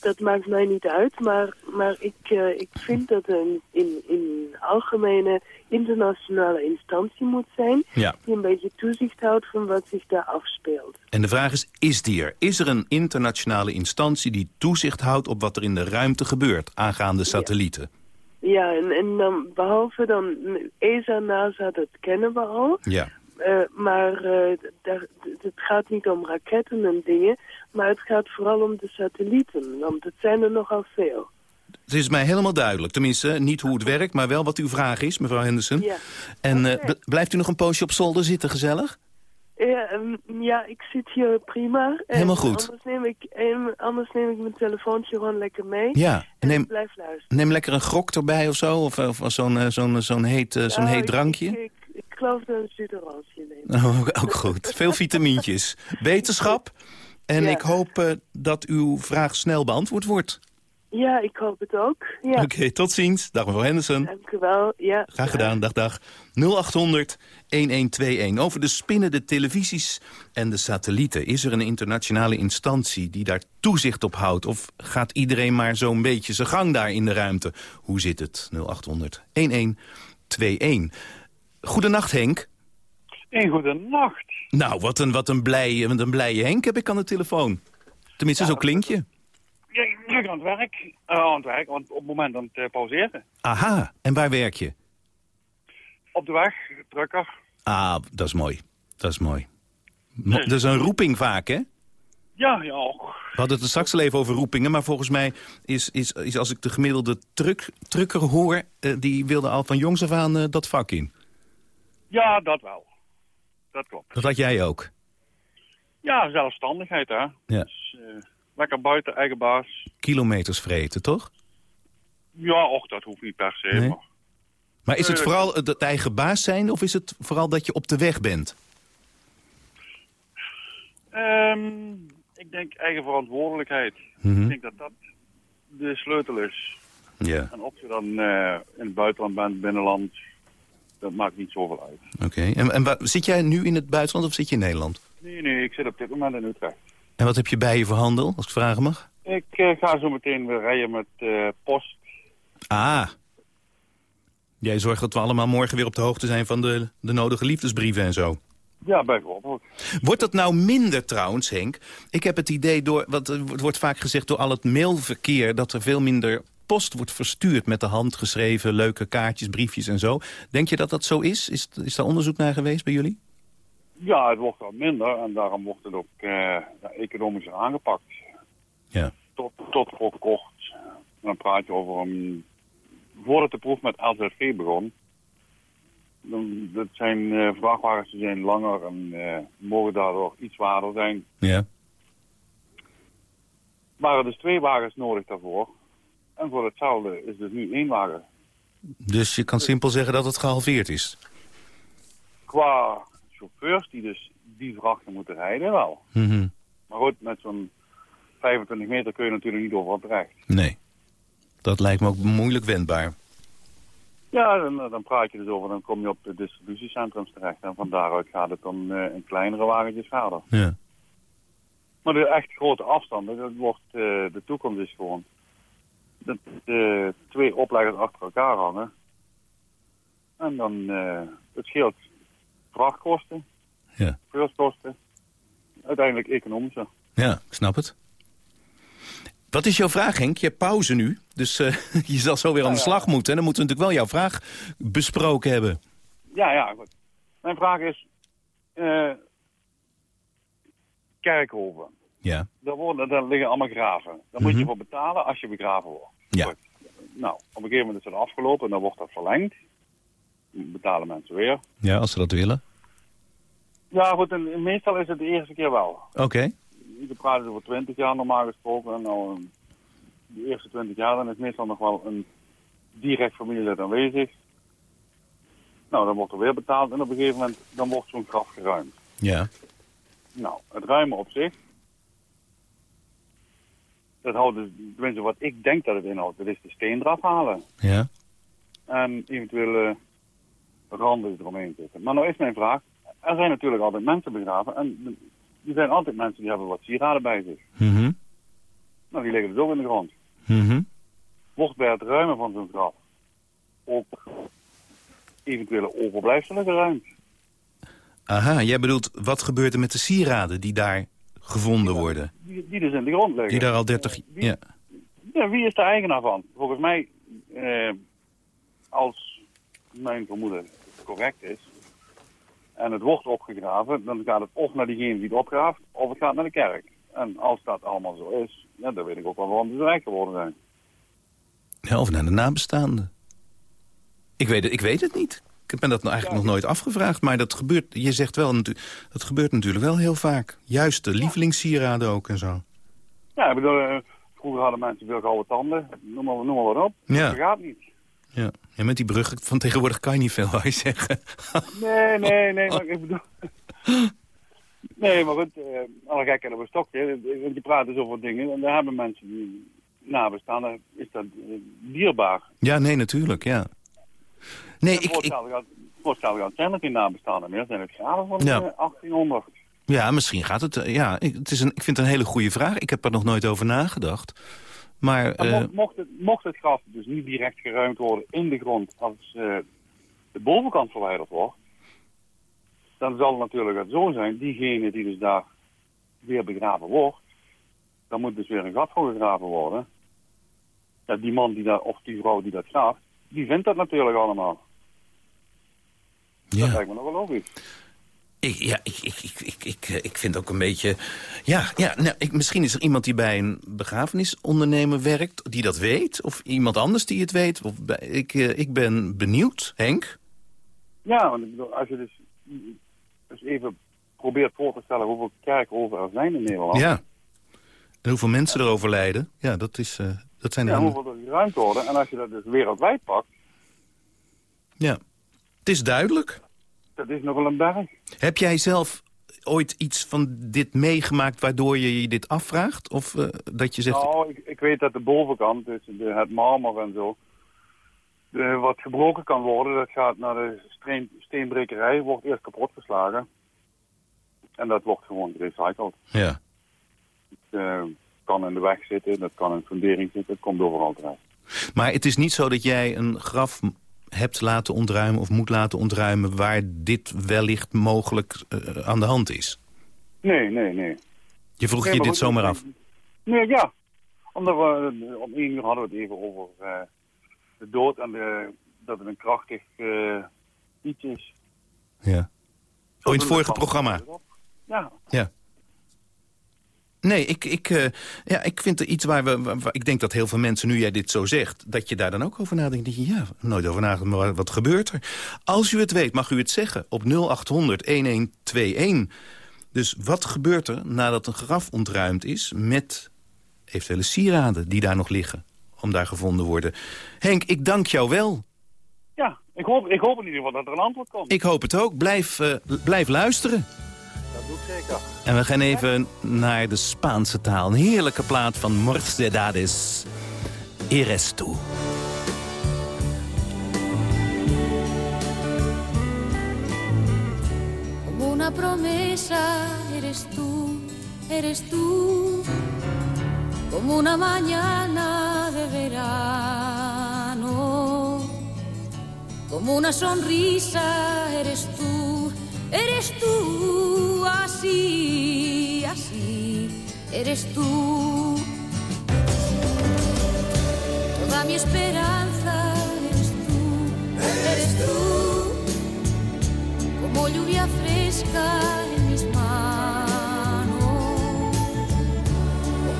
Dat maakt mij niet uit. Maar, maar ik, uh, ik vind dat er een in, in algemene internationale instantie moet zijn. ja. Die een beetje toezicht houdt van wat zich daar afspeelt. En de vraag is, is die er? Is er een internationale instantie die toezicht houdt op wat er in de ruimte gebeurt aangaande satellieten? Ja, en, en dan, behalve dan ESA, NASA, dat kennen we al. Ja. Eh, maar eh, daar, het gaat niet om raketten en dingen, maar het gaat vooral om de satellieten, want het zijn er nogal veel. Het is mij helemaal duidelijk. Tenminste, niet hoe het werkt, maar wel wat uw vraag is, mevrouw Henderson. Ja. En eh, blijft u nog een poosje op zolder zitten, gezellig? Ja, ehm, ja, ik zit hier prima. En Helemaal goed. Anders neem, ik, en anders neem ik mijn telefoontje gewoon lekker mee. Ja, en neem, blijf luisteren. neem lekker een grok erbij of zo. Of, of zo'n zo'n zo'n heet, zo'n Ja, heet drankje. Ik, ik, ik geloof dat een zuideroosje neem. *laughs* Oh, ook, ook goed. Veel vitamintjes. Wetenschap. En Ja. ik hoop eh, dat uw vraag snel beantwoord wordt. Ja, ik hoop het ook. Ja, Oké, tot ziens. Dag mevrouw Henderson. dank u wel. Ja. Graag gedaan, dag dag. 0800 1121. Over de spinnende televisies en de satellieten. Is er een internationale instantie die daar toezicht op houdt? Of gaat iedereen maar zo'n beetje zijn gang daar in de ruimte? Hoe zit het? 0800 1121. Goedenacht Henk. Een goede nacht. Nou, wat een, wat een, blije, wat een blije Henk heb ik aan de telefoon. Tenminste, zo klink je. Ja, druk aan het werk. Eh, aan het werk, want op het moment aan het eh, pauzeren. Aha, en waar werk je? Op de weg, drukker. Ah, dat is mooi. Dat is mooi. Mo- Dat is een roeping vaak, hè? Ja, ja. We hadden het straks al even over roepingen, maar volgens mij is, is, is als ik de gemiddelde truck, trucker hoor, eh, die wilde al van jongs af aan dat vak in. Ja, dat wel. Dat klopt. Dat had jij ook. Ja, zelfstandigheid, hè. Ja. Dus, eh, lekker buiten, eigen baas. Kilometers vreten, toch? Ja, och, dat hoeft niet per se. Nee. Maar, Maar is het Eh, vooral het eigen baas zijn of is het vooral dat je op de weg bent? Ehm, ik denk eigen verantwoordelijkheid. Mhm. Ik denk dat dat de sleutel is. Ja, En of je dan eh, in het buitenland bent, binnenland, dat maakt niet zoveel uit. oké. En, en waar- zit jij nu in het buitenland of zit je in Nederland? Nee, nee, ik zit op dit moment in Utrecht. En wat heb je bij je voor handel, als ik vragen mag? Ik eh, ga zo meteen weer rijden met eh, post. Ah. Jij zorgt dat we allemaal morgen weer op de hoogte zijn van de, de nodige liefdesbrieven en zo. Ja, bijvoorbeeld. Wordt dat nou minder trouwens, Henk? Ik heb het idee, door, wat, er wordt vaak gezegd door al het mailverkeer... dat er veel minder post wordt verstuurd met de hand geschreven... leuke kaartjes, briefjes en zo. Denk je dat dat zo is? Is, is daar onderzoek naar geweest bij jullie? Ja, het wordt wel minder en daarom wordt het ook eh, ja, economischer aangepakt. Ja. Tot, tot voor kort. Dan praat je over een... Voordat de proef met LZV begon... Dan, dat zijn eh, vrachtwagens die zijn langer en eh, mogen daardoor iets zwaarder zijn. Ja. waren dus twee wagens nodig daarvoor. En voor hetzelfde is dus nu één wagen. Dus je kan simpel zeggen dat het gehalveerd is. Qua chauffeurs die dus die vrachten moeten rijden wel. Mhm. Maar goed, met zo'n 25 meter kun je natuurlijk niet overal terecht. Nee. Dat lijkt me ook moeilijk wendbaar. Ja, dan, dan praat je dus over, dan kom je op de distributiecentrums terecht. En van daaruit gaat het dan eh, in kleinere wagentjes verder. Ja. Maar de echt grote afstanden, dat wordt, eh, de toekomst is gewoon dat eh, twee opleggers achter elkaar hangen. En dan, eh, het scheelt vrachtkosten, Ja. uiteindelijk economische. Ja, ik snap het. Wat is jouw vraag, Henk? Je hebt pauze nu, dus eh, *laughs* je zal zo weer aan de slag moeten. En dan moeten we natuurlijk wel jouw vraag besproken hebben. Ja, ja, goed. Mijn vraag is, eh kerkhoven. Ja. Daar, worden, daar liggen allemaal graven. Daar moet je Mhm. voor betalen als je begraven wordt. Ja. Goed. Nou, op een gegeven moment is het afgelopen en dan wordt dat verlengd. Dan betalen mensen weer. Ja, als ze dat willen. Ja, goed, en meestal is het de eerste keer wel. Oké. Je praat dus over 20 jaar normaal gesproken. En nou, een- de eerste 20 jaar dan is meestal nog wel een direct familielid aanwezig. Nou, dan wordt er weer betaald en op een gegeven moment dan wordt zo'n graf geruimd. Ja. Nou, het ruimen op zich. Dat houdt dus, tenminste wat ik denk dat het inhoudt, dat is de steen eraf halen. Ja. En eventuele randen eromheen zitten. Maar nou is mijn vraag, er zijn natuurlijk altijd mensen begraven. En er zijn altijd mensen die hebben wat sieraden bij zich. Mhm. Nou, die liggen dus ook in de grond. Mhm. Wordt bij het ruimen van zo'n graf ook eventuele overblijfselen geruimd? Aha, jij bedoelt, wat gebeurt er met de sieraden die daar gevonden worden? Die, die dus in de grond liggen. Die daar al 30... Ja. Ja, wie is de eigenaar van? Volgens mij, eh, als mijn vermoeden correct is, en het wordt opgegraven, dan gaat het of naar diegene die het opgraaft, of het gaat naar de kerk. En als dat allemaal zo is, ja, dan weet ik ook wel waarom ze rijk geworden zijn. Ja, of naar de nabestaanden. Ik weet het, ik weet het niet. Ik, me dat nou eigenlijk nog nooit afgevraagd. Maar dat gebeurt, je zegt wel, dat gebeurt natuurlijk wel heel vaak. Juist de lievelingssieraden ook en zo. Ja, ik bedoel, eh, vroeger hadden mensen veel gouden tanden. Noem maar, noem maar wat op. Ja. Dat gaat niet. Ja. En met die brug van tegenwoordig kan je niet veel, wou je zeggen. Nee, nee, *laughs* nee, maar ik bedoel... *laughs* Nee, maar goed, eh alle gekken op een stokje. Want je praat dus over dingen en daar hebben mensen die nabestaan. Dan is dat eh, dierbaar. Ja, nee, natuurlijk, ja. Nee, ik, ik, gaat zijn er geen nabestaanden meer. zijn het graden van Ja. eh, 1800. ja, misschien gaat het... eh, Ja, ik, het is een, ik vind het een hele goede vraag. Ik heb er nog nooit over nagedacht. Maar, eh, mocht, mocht, het, mocht het graf dus niet direct geruimd worden in de grond als eh, de bovenkant verwijderd wordt, dan zal het natuurlijk het zo zijn, diegene die dus daar weer begraven wordt, dan moet dus weer een gat voor gegraven worden. Ja, die man die daar, of die vrouw die dat graaft, die vindt dat natuurlijk allemaal. Dat ja. lijkt me nog wel logisch. Ik, ja, ik, ik, ik, ik, ik, eh, ik vind ook een beetje... Ja, ja nou, ik, misschien is er iemand die bij een begrafenisondernemer werkt... die dat weet, of iemand anders die het weet. Of ik, eh, ik ben benieuwd, Henk. Ja, want ik bedoel, als je dus, dus even probeert voor te stellen hoeveel kerkhoven er zijn in Nederland. Ja. En hoeveel mensen er overlijden. Ja, dat, is, eh, dat zijn Ja, handen. hoeveel er geruimd worden. En als je dat dus wereldwijd pakt, Ja. Het is duidelijk. dat is nog wel een berg. Heb jij zelf ooit iets van dit meegemaakt... waardoor je je dit afvraagt? Of eh, dat je zegt... Nou, ik, ik weet dat de bovenkant, dus de, het marmer en zo, de, wat gebroken kan worden, dat gaat naar de steen, steenbrekerij, wordt eerst kapot geslagen. En dat wordt gewoon gerecycled. Ja. Het eh, kan in de weg zitten, dat kan in de fundering zitten, het komt overal terecht. Maar het is niet zo dat jij een graf hebt laten ontruimen... of moet laten ontruimen waar dit wellicht mogelijk eh, aan de hand is. Nee, nee, nee. Je vroeg Nee, je dit goed, zomaar af. Nee, ja. Omdat we, eh, om één uur hadden we het even over eh, de dood en de, dat het een krachtig eh, iets is. Ja. Oh, in het vorige programma. Ja, Ja. Nee, ik, ik, eh, ja, ik vind er iets waar we... waar- waar- ik denk dat heel veel mensen, nu jij dit zo zegt... dat je daar dan ook over nadenkt. Dat je, ja, nooit over nagedacht, maar wat gebeurt er? Als u het weet, mag u het zeggen op 0800-1121. Dus wat gebeurt er nadat een graf ontruimd is... met eventuele sieraden die daar nog liggen... om daar gevonden worden? Henk, ik dank jou wel. ja. Ik, hoop, ik hoop in ieder geval dat er een antwoord komt. Ik hoop het ook. Blijf, eh, blijf luisteren. Zeker. En we gaan even naar de Spaanse taal. Een heerlijke plaat van Morcedades. Eres tú. Como una promesa eres tú, eres tú. Como una mañana de verano. Como una sonrisa eres tú, eres tú. Así, así, eres tú. Toda mi esperanza eres tú, eres tú como lluvia fresca en mis manos,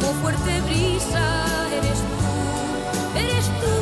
como fuerte brisa eres tú, eres tú,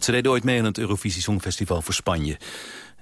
Ze deden ooit mee aan het Eurovisie Songfestival voor Spanje.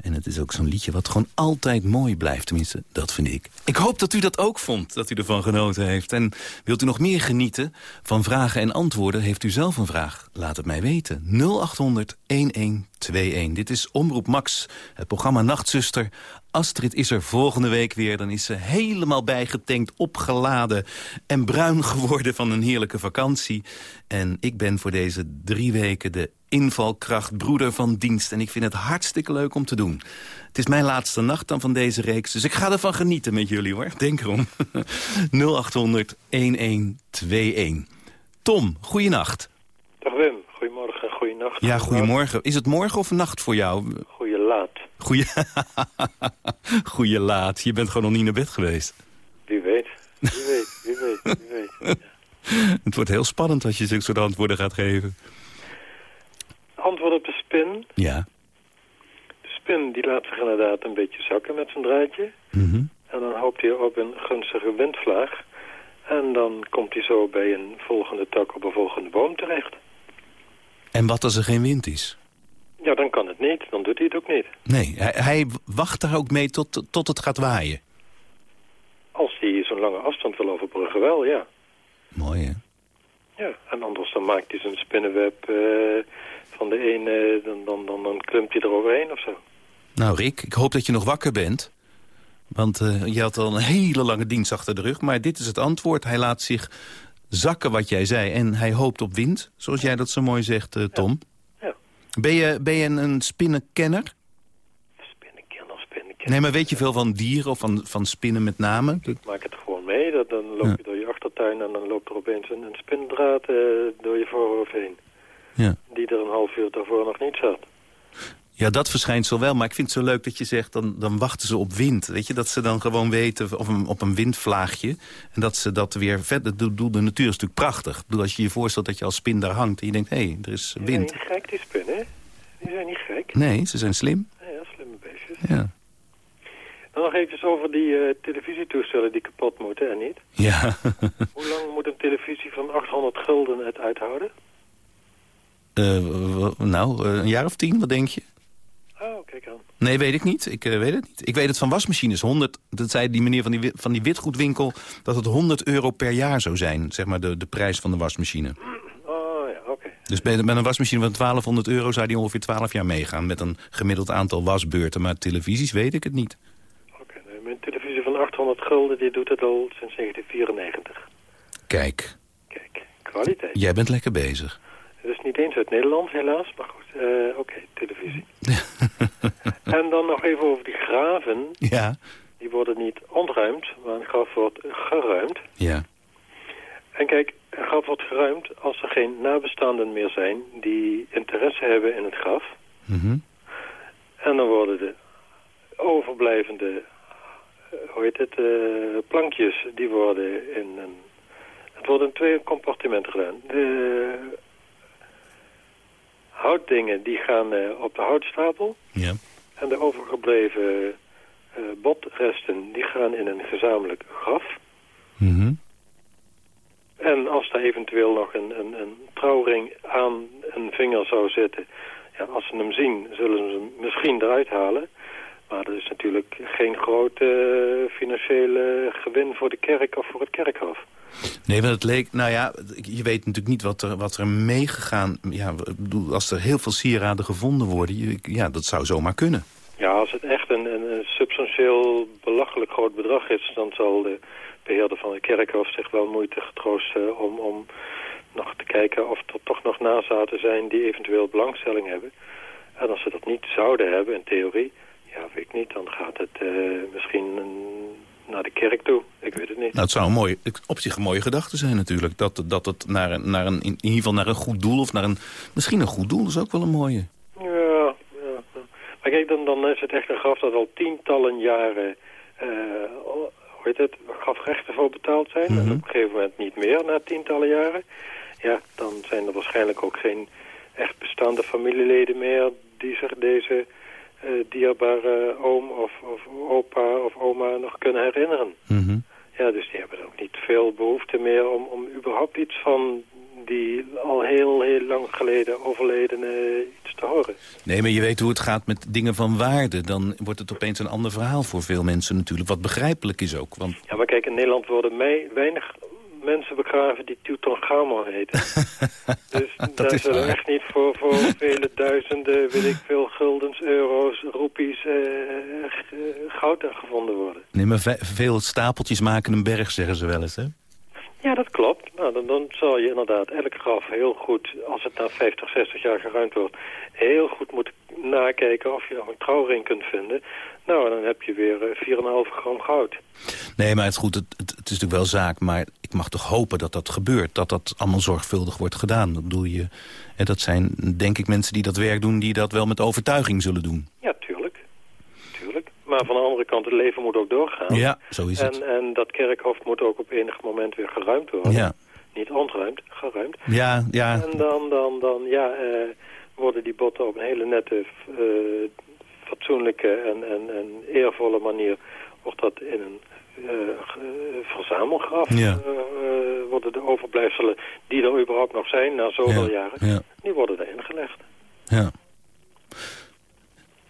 En het is ook zo'n liedje wat gewoon altijd mooi blijft. Tenminste, dat vind ik. Ik hoop dat u dat ook vond, dat u ervan genoten heeft. En wilt u nog meer genieten van vragen en antwoorden? Heeft u zelf een vraag? Laat het mij weten. 0800 1121. Dit is Omroep Max, het programma Nachtzuster. Astrid is er volgende week weer. Dan is ze helemaal bijgetankt, opgeladen en bruin geworden van een heerlijke vakantie. En ik ben voor deze drie weken de invalkrachtbroeder van dienst. En ik vind het hartstikke leuk om te doen. Het is mijn laatste nacht dan van deze reeks, dus ik ga ervan genieten met jullie hoor. Denk erom. *laughs* 0800 1121. Tom, goeienacht. Dag Wim, goedemorgen, goeienacht. Ja, goedemorgen. Is het morgen of nacht voor jou? Goeie laat. Goeie, *laughs* Goeie laat. Je bent gewoon nog niet naar bed geweest. Wie weet, wie weet, wie weet, wie weet. *laughs* Het wordt heel spannend als je zulke soort antwoorden gaat geven. Antwoord op de spin. Ja. De spin die laat zich inderdaad een beetje zakken met zijn draadje. Mhm. En dan hoopt hij op een gunstige windvlaag. En dan komt hij zo bij een volgende tak op een volgende boom terecht. En wat als er geen wind is? Ja, dan kan het niet. Dan doet hij het ook niet. Nee, hij, hij wacht daar ook mee tot, tot het gaat waaien. Als hij zo'n lange afstand wil overbruggen, wel, ja. Mooi, hè? Ja, en anders dan maakt hij zijn spinnenweb eh, van de ene, dan, dan, dan, dan klimt hij eroverheen of zo. Nou, Rick, ik hoop dat je nog wakker bent. Want eh, je had al een hele lange dienst achter de rug. Maar dit is het antwoord. Hij laat zich zakken, wat jij zei. En hij hoopt op wind, zoals jij dat zo mooi zegt, eh, Tom. Ja. Ben je, ben je een, een spinnenkenner? Spinnenkenner, spinnenkenner. Nee, maar weet je veel van dieren of van, van spinnen met name? Ik maak het gewoon mee. Dat, dan loop je door je achtertuin en dan loopt er opeens een, een spindraad eh, door je voorhoofd heen. Ja. Die er een half uur daarvoor nog niet zat. Ja, dat verschijnsel wel. Maar ik vind het zo leuk dat je zegt, dan, dan wachten ze op wind. Weet je, dat ze dan gewoon weten op een, op een windvlaagje. En dat ze dat weer verder... Bedoel, de natuur is natuurlijk prachtig. Ik bedoel, als je je voorstelt dat je als spin daar hangt... en je denkt, hé, hey, er is Die wind. zijn niet gek, die spinnen. Die zijn niet gek. Nee, ze zijn slim. Ja, ja, slimme beestjes. Ja. Dan nog even over die eh, televisietoestellen die kapot moeten en niet. Ja. Hoe lang moet een televisie van 800 gulden het uithouden? Eh, nou, eh, een jaar of tien, wat denk je? Oh, kijk aan. Nee, weet ik niet. Ik eh, weet het niet. Ik weet het van wasmachines. 100, dat zei die meneer van die, van die witgoedwinkel... dat het 100 euro per jaar zou zijn, zeg maar, de, de prijs van de wasmachine. Oh ja, oké. Dus bij, met een wasmachine van 1200 euro zou die ongeveer 12 jaar meegaan... met een gemiddeld aantal wasbeurten. Maar televisies weet ik het niet. Oké, nee, mijn televisie van 800 gulden die doet het al sinds 1994. Kijk, Kwaliteit. jij bent lekker bezig. Is niet eens uit Nederland helaas, maar goed. eh, oké, televisie. en dan nog even over die graven. Ja, Die worden niet ontruimd, maar een graf wordt geruimd. ja. En kijk, een graf wordt geruimd als er geen nabestaanden meer zijn die interesse hebben in het graf. Mhm. En dan worden de overblijvende, eh, hoe heet het, eh, plankjes, die worden in een... Het wordt in twee compartimenten gedaan. De houtdingen, die gaan eh, op de houtstapel. Ja. En de overgebleven eh botresten, die gaan in een gezamenlijk graf. Mhm. En als daar eventueel nog een, een, een trouwring aan een vinger zou zitten... Ja, als ze hem zien, zullen ze hem misschien eruit halen. Maar er is natuurlijk geen grote eh, financiële gewin voor de kerk of voor het kerkhof. Nee, want het leek... Nou ja, je weet natuurlijk niet wat er, wat er meegegaan... Ja, als er heel veel sieraden gevonden worden... Ja, dat zou zomaar kunnen. Ja, als het echt een, een, substantieel belachelijk groot bedrag is... dan zal de beheerder van het kerkhof zich wel moeite getroosten om, om nog te kijken of er toch nog nazaten zijn die eventueel belangstelling hebben. En als ze dat niet zouden hebben, in theorie, ja, weet ik niet, dan gaat het eh, misschien een- naar de kerk toe. Ik weet het niet. Nou, het zou een mooie, op zich een mooie gedachte zijn natuurlijk. Dat, dat het naar, een- naar een, in ieder geval naar een goed doel of naar een... Misschien een goed doel is ook wel een mooie. Ja, ja. Maar kijk, dan, dan is het echt een graf dat al tientallen jaren, eh, hoe heet het, grafrechten voor betaald zijn. En op een gegeven moment niet meer na tientallen jaren. Ja, dan zijn er waarschijnlijk ook geen echt bestaande familieleden meer die zich deze dierbare oom of, of opa of oma nog kunnen herinneren. Mhm. Ja, dus die hebben ook niet veel behoefte meer om, om überhaupt iets van die al heel, heel lang geleden overledene iets te horen. Nee, maar je weet hoe het gaat met dingen van waarde. Dan wordt het opeens een ander verhaal voor veel mensen natuurlijk. Wat begrijpelijk is ook. Want Ja, maar kijk, in Nederland worden mij weinig mensen begraven die Tutankhamon heten. *laughs* dus daar is zullen waar. echt niet voor, voor vele duizenden, weet ik veel, guldens, euro's, roepies, eh, goud aan gevonden worden. nee, maar ve- veel stapeltjes maken een berg, zeggen ze wel eens, hè? Ja, dat klopt. Nou, dan, dan zal je inderdaad elk graf heel goed, als het na 50, 60 jaar geruimd wordt, heel goed moeten nakijken of je nog een trouwring kunt vinden. Nou, en dan heb je weer eh, 4,5 gram goud. Nee, maar het is goed, het, het, is natuurlijk wel zaak, maar ik mag toch hopen dat dat gebeurt. Dat dat allemaal zorgvuldig wordt gedaan. Dat bedoel je, hè, dat zijn denk ik mensen die dat werk doen... die dat wel met overtuiging zullen doen. Ja, tuurlijk. Tuurlijk. Maar van de andere kant, het leven moet ook doorgaan. Ja, zo is het. En, en dat kerkhoofd moet ook op enig moment weer geruimd worden. Ja, Niet ontruimd, geruimd. ja, ja. En dan, dan, dan ja, eh, worden die botten op een hele nette, eh, fatsoenlijke en, en, en eervolle manier... wordt dat in een eh, verzamelgraf... Ja. worden de overblijfselen die er überhaupt nog zijn na zoveel Ja, jaren... ja. die worden erin gelegd. ja.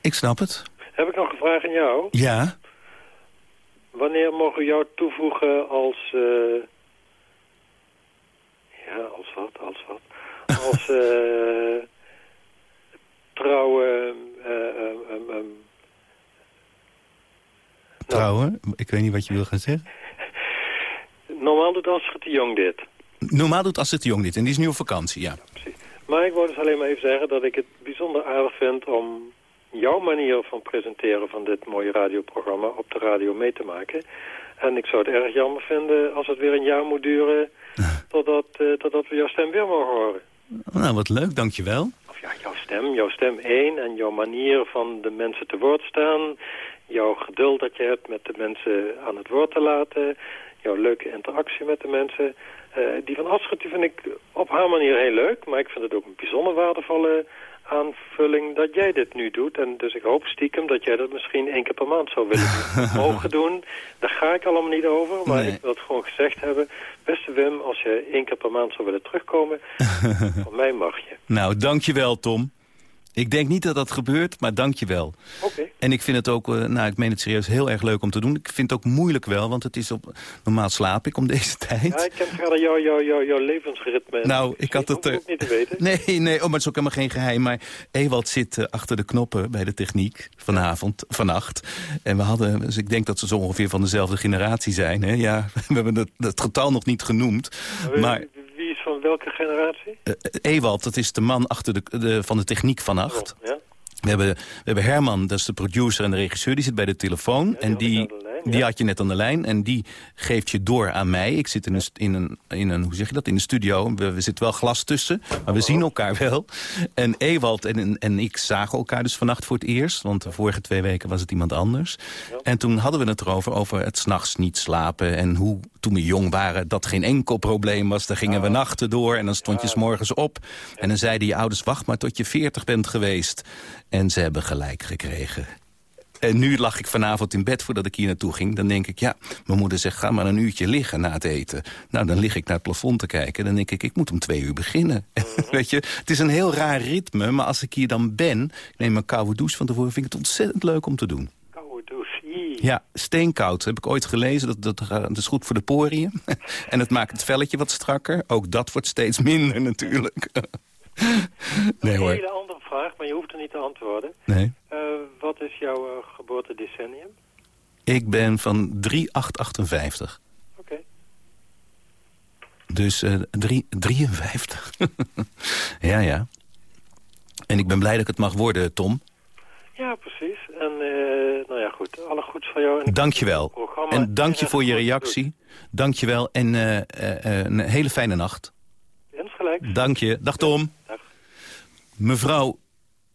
Ik snap het. Heb ik nog een vraag aan jou? Ja, Wanneer mogen we jou toevoegen als... ja, als wat, als wat? Als eh *laughs* trouwe... eh, ehm, ehm, trouwen. Ik weet niet wat je wil gaan zeggen. normaal doet Astrid de Jong dit. Normaal doet Astrid de Jong dit en die is nu op vakantie, ja. Maar ik wou dus alleen maar even zeggen dat ik het bijzonder aardig vind om jouw manier van presenteren van dit mooie radioprogramma op de radio mee te maken. En ik zou het erg jammer vinden als het weer een jaar moet duren *laughs* totdat, eh, totdat we jouw stem weer mogen horen. Nou, wat leuk, dankjewel. Of ja, jouw stem, jouw stem één en jouw manier van de mensen te woord staan. Jouw geduld dat je hebt met de mensen aan het woord te laten. Jouw leuke interactie met de mensen. Eh, die van Astrid die vind ik op haar manier heel leuk. Maar ik vind het ook een bijzonder waardevolle aanvulling dat jij dit nu doet. En dus ik hoop stiekem dat jij dat misschien één keer per maand zou willen doen. *laughs* mogen doen. Daar ga ik allemaal niet over. Maar Nee. ik wil het gewoon gezegd hebben. Beste Wim, als je één keer per maand zou willen terugkomen, *laughs* van mij mag je. Nou, dankjewel, Tom. Ik denk niet dat dat gebeurt, maar dankjewel. Oké. En ik vind het ook, eh, nou, ik meen het serieus, heel erg leuk om te doen. Ik vind het ook moeilijk wel, want het is op... Normaal slaap ik om *laughs* deze tijd. Ja, ik ken verder jouw, jouw, jouw, jouw levensritme. Nou, ik had het Dat er... niet te weten. *laughs* Nee, nee, oh, maar het is ook helemaal geen geheim. Maar Ewald zit eh, achter de knoppen bij de techniek vanavond, vannacht. En we hadden, dus ik denk dat ze zo ongeveer van dezelfde generatie zijn. Hè? Ja, *laughs* we hebben het, het getal nog niet genoemd. Maar welke generatie? eh, Ewald, dat is de man achter de, de, van de techniek vannacht. Ja. We hebben, we hebben Herman, dat is de producer en de regisseur, die zit bij de telefoon. en die, die had je net aan de lijn. En die geeft je door aan mij. Ik zit in een, in een, in een hoe zeg je dat, in de studio. We, we zitten wel glas tussen, maar we zien elkaar wel. En Ewald en, en ik zagen elkaar dus vannacht voor het eerst. Want de vorige twee weken was het iemand anders. En toen hadden we het erover, over het s'nachts niet slapen. En hoe, toen we jong waren, dat geen enkel probleem was. Dan gingen we nachten door en dan stond je 's morgens op. En dan zeiden je ouders, wacht maar tot je veertig bent geweest. En ze hebben gelijk gekregen. En nu lag ik vanavond in bed voordat ik hier naartoe ging. Dan denk ik, ja, mijn moeder zegt, ga maar een uurtje liggen na het eten. Nou, dan lig ik naar het plafond te kijken. Dan denk ik, ik moet om twee uur beginnen. *laughs* Weet je, het is een heel raar ritme. Maar als ik hier dan ben, ik neem een koude douche van tevoren... vind ik het ontzettend leuk om te doen. Koude douche. Ja, steenkoud. Heb ik ooit gelezen. Dat, dat, dat is goed voor de poriën. *laughs* en het maakt het velletje wat strakker. Ook dat wordt steeds minder natuurlijk. *laughs* nee Een hoor. hele andere vraag, maar je hoeft er niet te antwoorden. Nee. Is jouw eh, geboortedecennium? Ik ben van 3858. Oké. Dus eh, drie- 53. *laughs* ja, ja. En ik ben blij dat ik het mag worden, Tom. Ja, precies. En eh, nou ja, goed. Alle goeds van jou. En Dank je wel. En dank je voor je reactie. Dank je wel. En een hele fijne nacht. Insgelijks. Dank je. Dag Tom. Mevrouw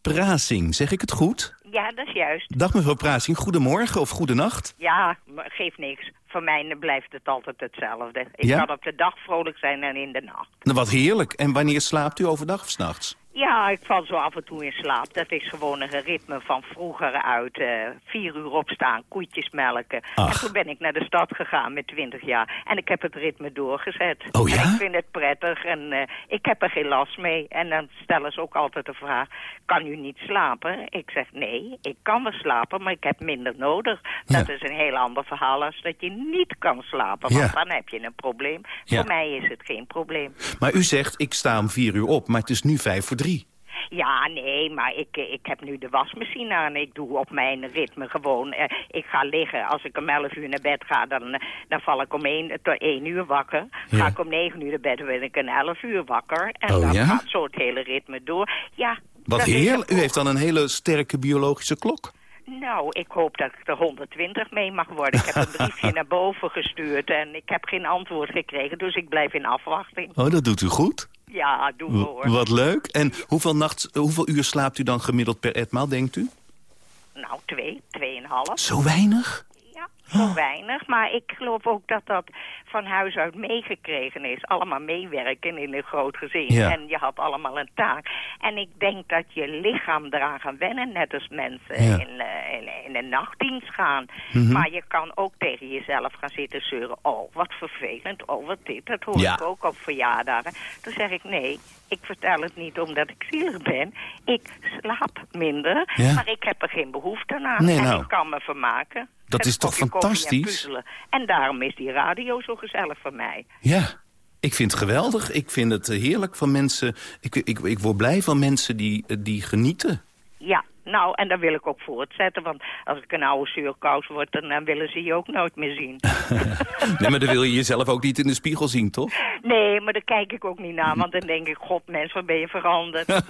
Prasing, zeg ik het goed? Ja, dat is juist. Dag mevrouw Prasing, goedemorgen of goedenacht. Ja, maar geeft niks. Voor mij blijft het altijd hetzelfde. Ik Ja? kan op de dag vrolijk zijn en in de nacht. Nou, wat heerlijk. En wanneer slaapt u overdag of s'nachts? Ja, ik val zo af en toe in slaap. Dat is gewoon een ritme van vroeger uit. eh, vier uur opstaan, koetjes melken. En toen ben ik naar de stad gegaan met 20 jaar. En ik heb het ritme doorgezet. Oh ja? En ik vind het prettig en eh, ik heb er geen last mee. En dan stellen ze ook altijd de vraag, kan u niet slapen? Ik zeg, nee, ik kan wel slapen, maar ik heb minder nodig. Dat is een heel ander verhaal als dat je niet kan slapen. Want Ja. dan heb je een probleem. Ja. Voor mij is het geen probleem. Maar u zegt, ik sta om vier uur op, maar het is nu vijf voor drie. Ja, nee, maar ik, eh, ik heb nu de wasmachine aan. Ik doe op mijn ritme gewoon. eh, ik ga liggen. Als ik om 11 uur naar bed ga, dan, eh, dan val ik om 1 tot 1 uur wakker. Ga ik om 9 uur naar bed, dan ben ik om 11 uur wakker. En Oh, dan ja? gaat zo het hele ritme door. Ja. Wat heerlijk. een- U heeft dan een hele sterke biologische klok. Nou, ik hoop dat ik er 120 mee mag worden. Ik heb een briefje *laughs* naar boven gestuurd en ik heb geen antwoord gekregen. Dus ik blijf in afwachting. Oh, dat doet u goed. Ja, doe hoor. Wat leuk. En hoeveel, nacht, hoeveel uur slaapt u dan gemiddeld per etmaal, denkt u? Nou, twee, tweeënhalf. Zo weinig? Zo weinig. Maar ik geloof ook dat dat van huis uit meegekregen is. Allemaal meewerken in een groot gezin. Ja. En je had allemaal een taak. En ik denk dat je lichaam eraan gaan wennen. Net als mensen Ja. in, eh, in, in de nachtdienst gaan. Mhm. Maar je kan ook tegen jezelf gaan zitten zeuren. Oh, wat vervelend. Oh, wat dit. Dat hoor Ja. ik ook op verjaardagen. Dan zeg ik nee. Ik vertel het niet omdat ik zielig ben. Ik slaap minder, Ja. maar ik heb er geen behoefte aan. Nee, en nou. ik kan me vermaken. Dat is toch en fantastisch? puzzelen. En daarom is die radio zo gezellig voor mij. Ja. Ik vind het geweldig. Ik vind het eh, heerlijk van mensen. Ik, ik, ik word blij van mensen die, eh, die genieten. Ja, nou, en dat wil ik ook voortzetten. Want als ik een oude zuurkous word, dan, dan willen ze je ook nooit meer zien. *laughs* Nee, maar dan wil je jezelf ook niet in de spiegel zien, toch? Nee, maar daar kijk ik ook niet naar. Want dan denk ik, god mens, wat ben je veranderd? *laughs*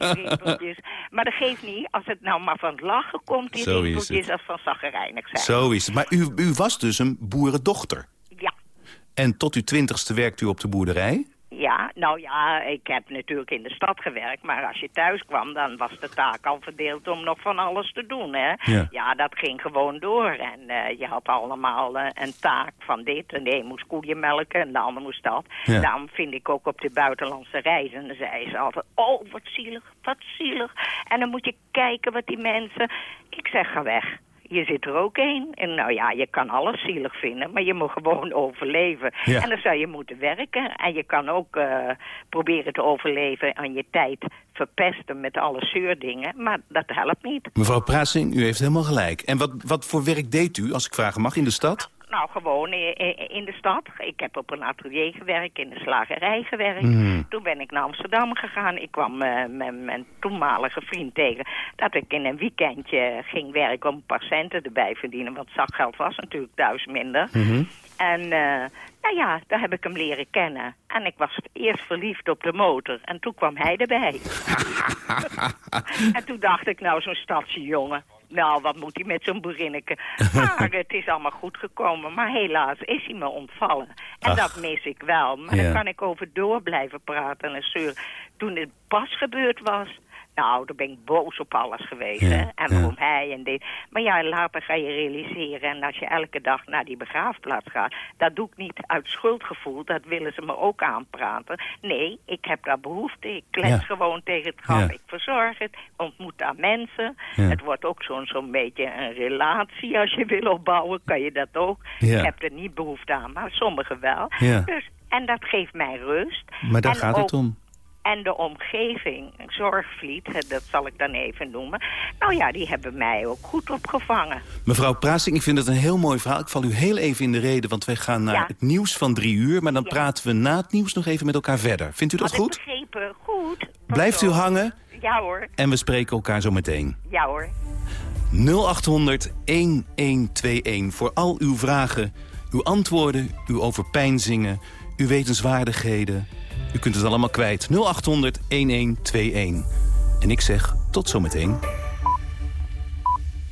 Maar dat geeft niet. Als het nou maar van het lachen komt, die Zo rimpeltjes, of van zaggerijnig zijn. Zo is het. Maar u, u was dus een boerendochter. Ja. En tot uw twintigste werkt u op de boerderij? Ja, nou ja, ik heb natuurlijk in de stad gewerkt, maar als je thuis kwam, dan was de taak al verdeeld om nog van alles te doen, hè. Ja. dat ging gewoon door en eh, je had allemaal eh, een taak van dit. En de een moest koeien melken en de ander moest dat. Ja. Daarom vind ik ook op de buitenlandse reizen, dan zei ze altijd, oh, wat zielig, wat zielig. En dan moet je kijken wat die mensen... Ik zeg, ga weg. Je zit er ook een. En nou ja, je kan alles zielig vinden, maar je moet gewoon *laughs* overleven. Ja. En dan zou je moeten werken. En je kan ook eh, proberen te overleven en je tijd verpesten met alle zeurdingen. Maar dat helpt niet. Mevrouw Prasing, u heeft helemaal gelijk. En wat, wat voor werk deed u, als ik vragen mag, in de stad? Nou, gewoon in de stad. Ik heb op een atelier gewerkt, in de slagerij gewerkt. Mhm. Toen ben ik naar Amsterdam gegaan. Ik kwam eh, met mijn toenmalige vriend tegen... dat ik in een weekendje ging werken om een paar centen erbij verdienen. Want zakgeld was natuurlijk thuis minder. En eh, nou ja, daar heb ik hem leren kennen. En ik was eerst verliefd op de motor. En toen kwam hij erbij. *laughs* en toen dacht ik, nou, zo'n stadsjongen. Nou, wat moet hij met zo'n boerinneke? *laughs* Maar het is allemaal goed gekomen. Maar helaas is hij me ontvallen. En Ach. dat mis ik wel. Maar Ja. daar kan ik over door blijven praten en zeuren. Toen het pas gebeurd was... Nou, dan ben ik boos op alles geweest. Ja, hè? En ja. waarom hij en dit. Maar ja, later ga je realiseren. En als je elke dag naar die begraafplaats gaat... dat doe ik niet uit schuldgevoel. Dat willen ze me ook aanpraten. Nee, ik heb daar behoefte. Ik klets Ja. gewoon tegen het graf. Ik verzorg het. Ontmoet daar mensen. Het wordt ook zo'n zo'n beetje een relatie. Als je wil opbouwen, kan je dat ook. Ik heb er niet behoefte aan, maar sommigen wel. Ja. Dus, en dat geeft mij rust. Maar daar En gaat het om. En de omgeving, Zorgvliet, dat zal ik dan even noemen. Nou ja, die hebben mij ook goed opgevangen. Mevrouw Prasing, ik vind het een heel mooi verhaal. Ik val u heel even in de reden, want wij gaan naar Ja. het nieuws van drie uur. Maar dan Ja. praten we na het nieuws nog even met elkaar verder. Vindt u dat Had goed? ik begrepen? Goed. Blijft u hangen Ja hoor, en we spreken elkaar zo meteen. ja hoor. 0800 1121 voor al uw vragen, uw antwoorden, uw overpeinzingen, uw wetenswaardigheden. U kunt het allemaal kwijt. 0800 1121. En ik zeg tot zometeen.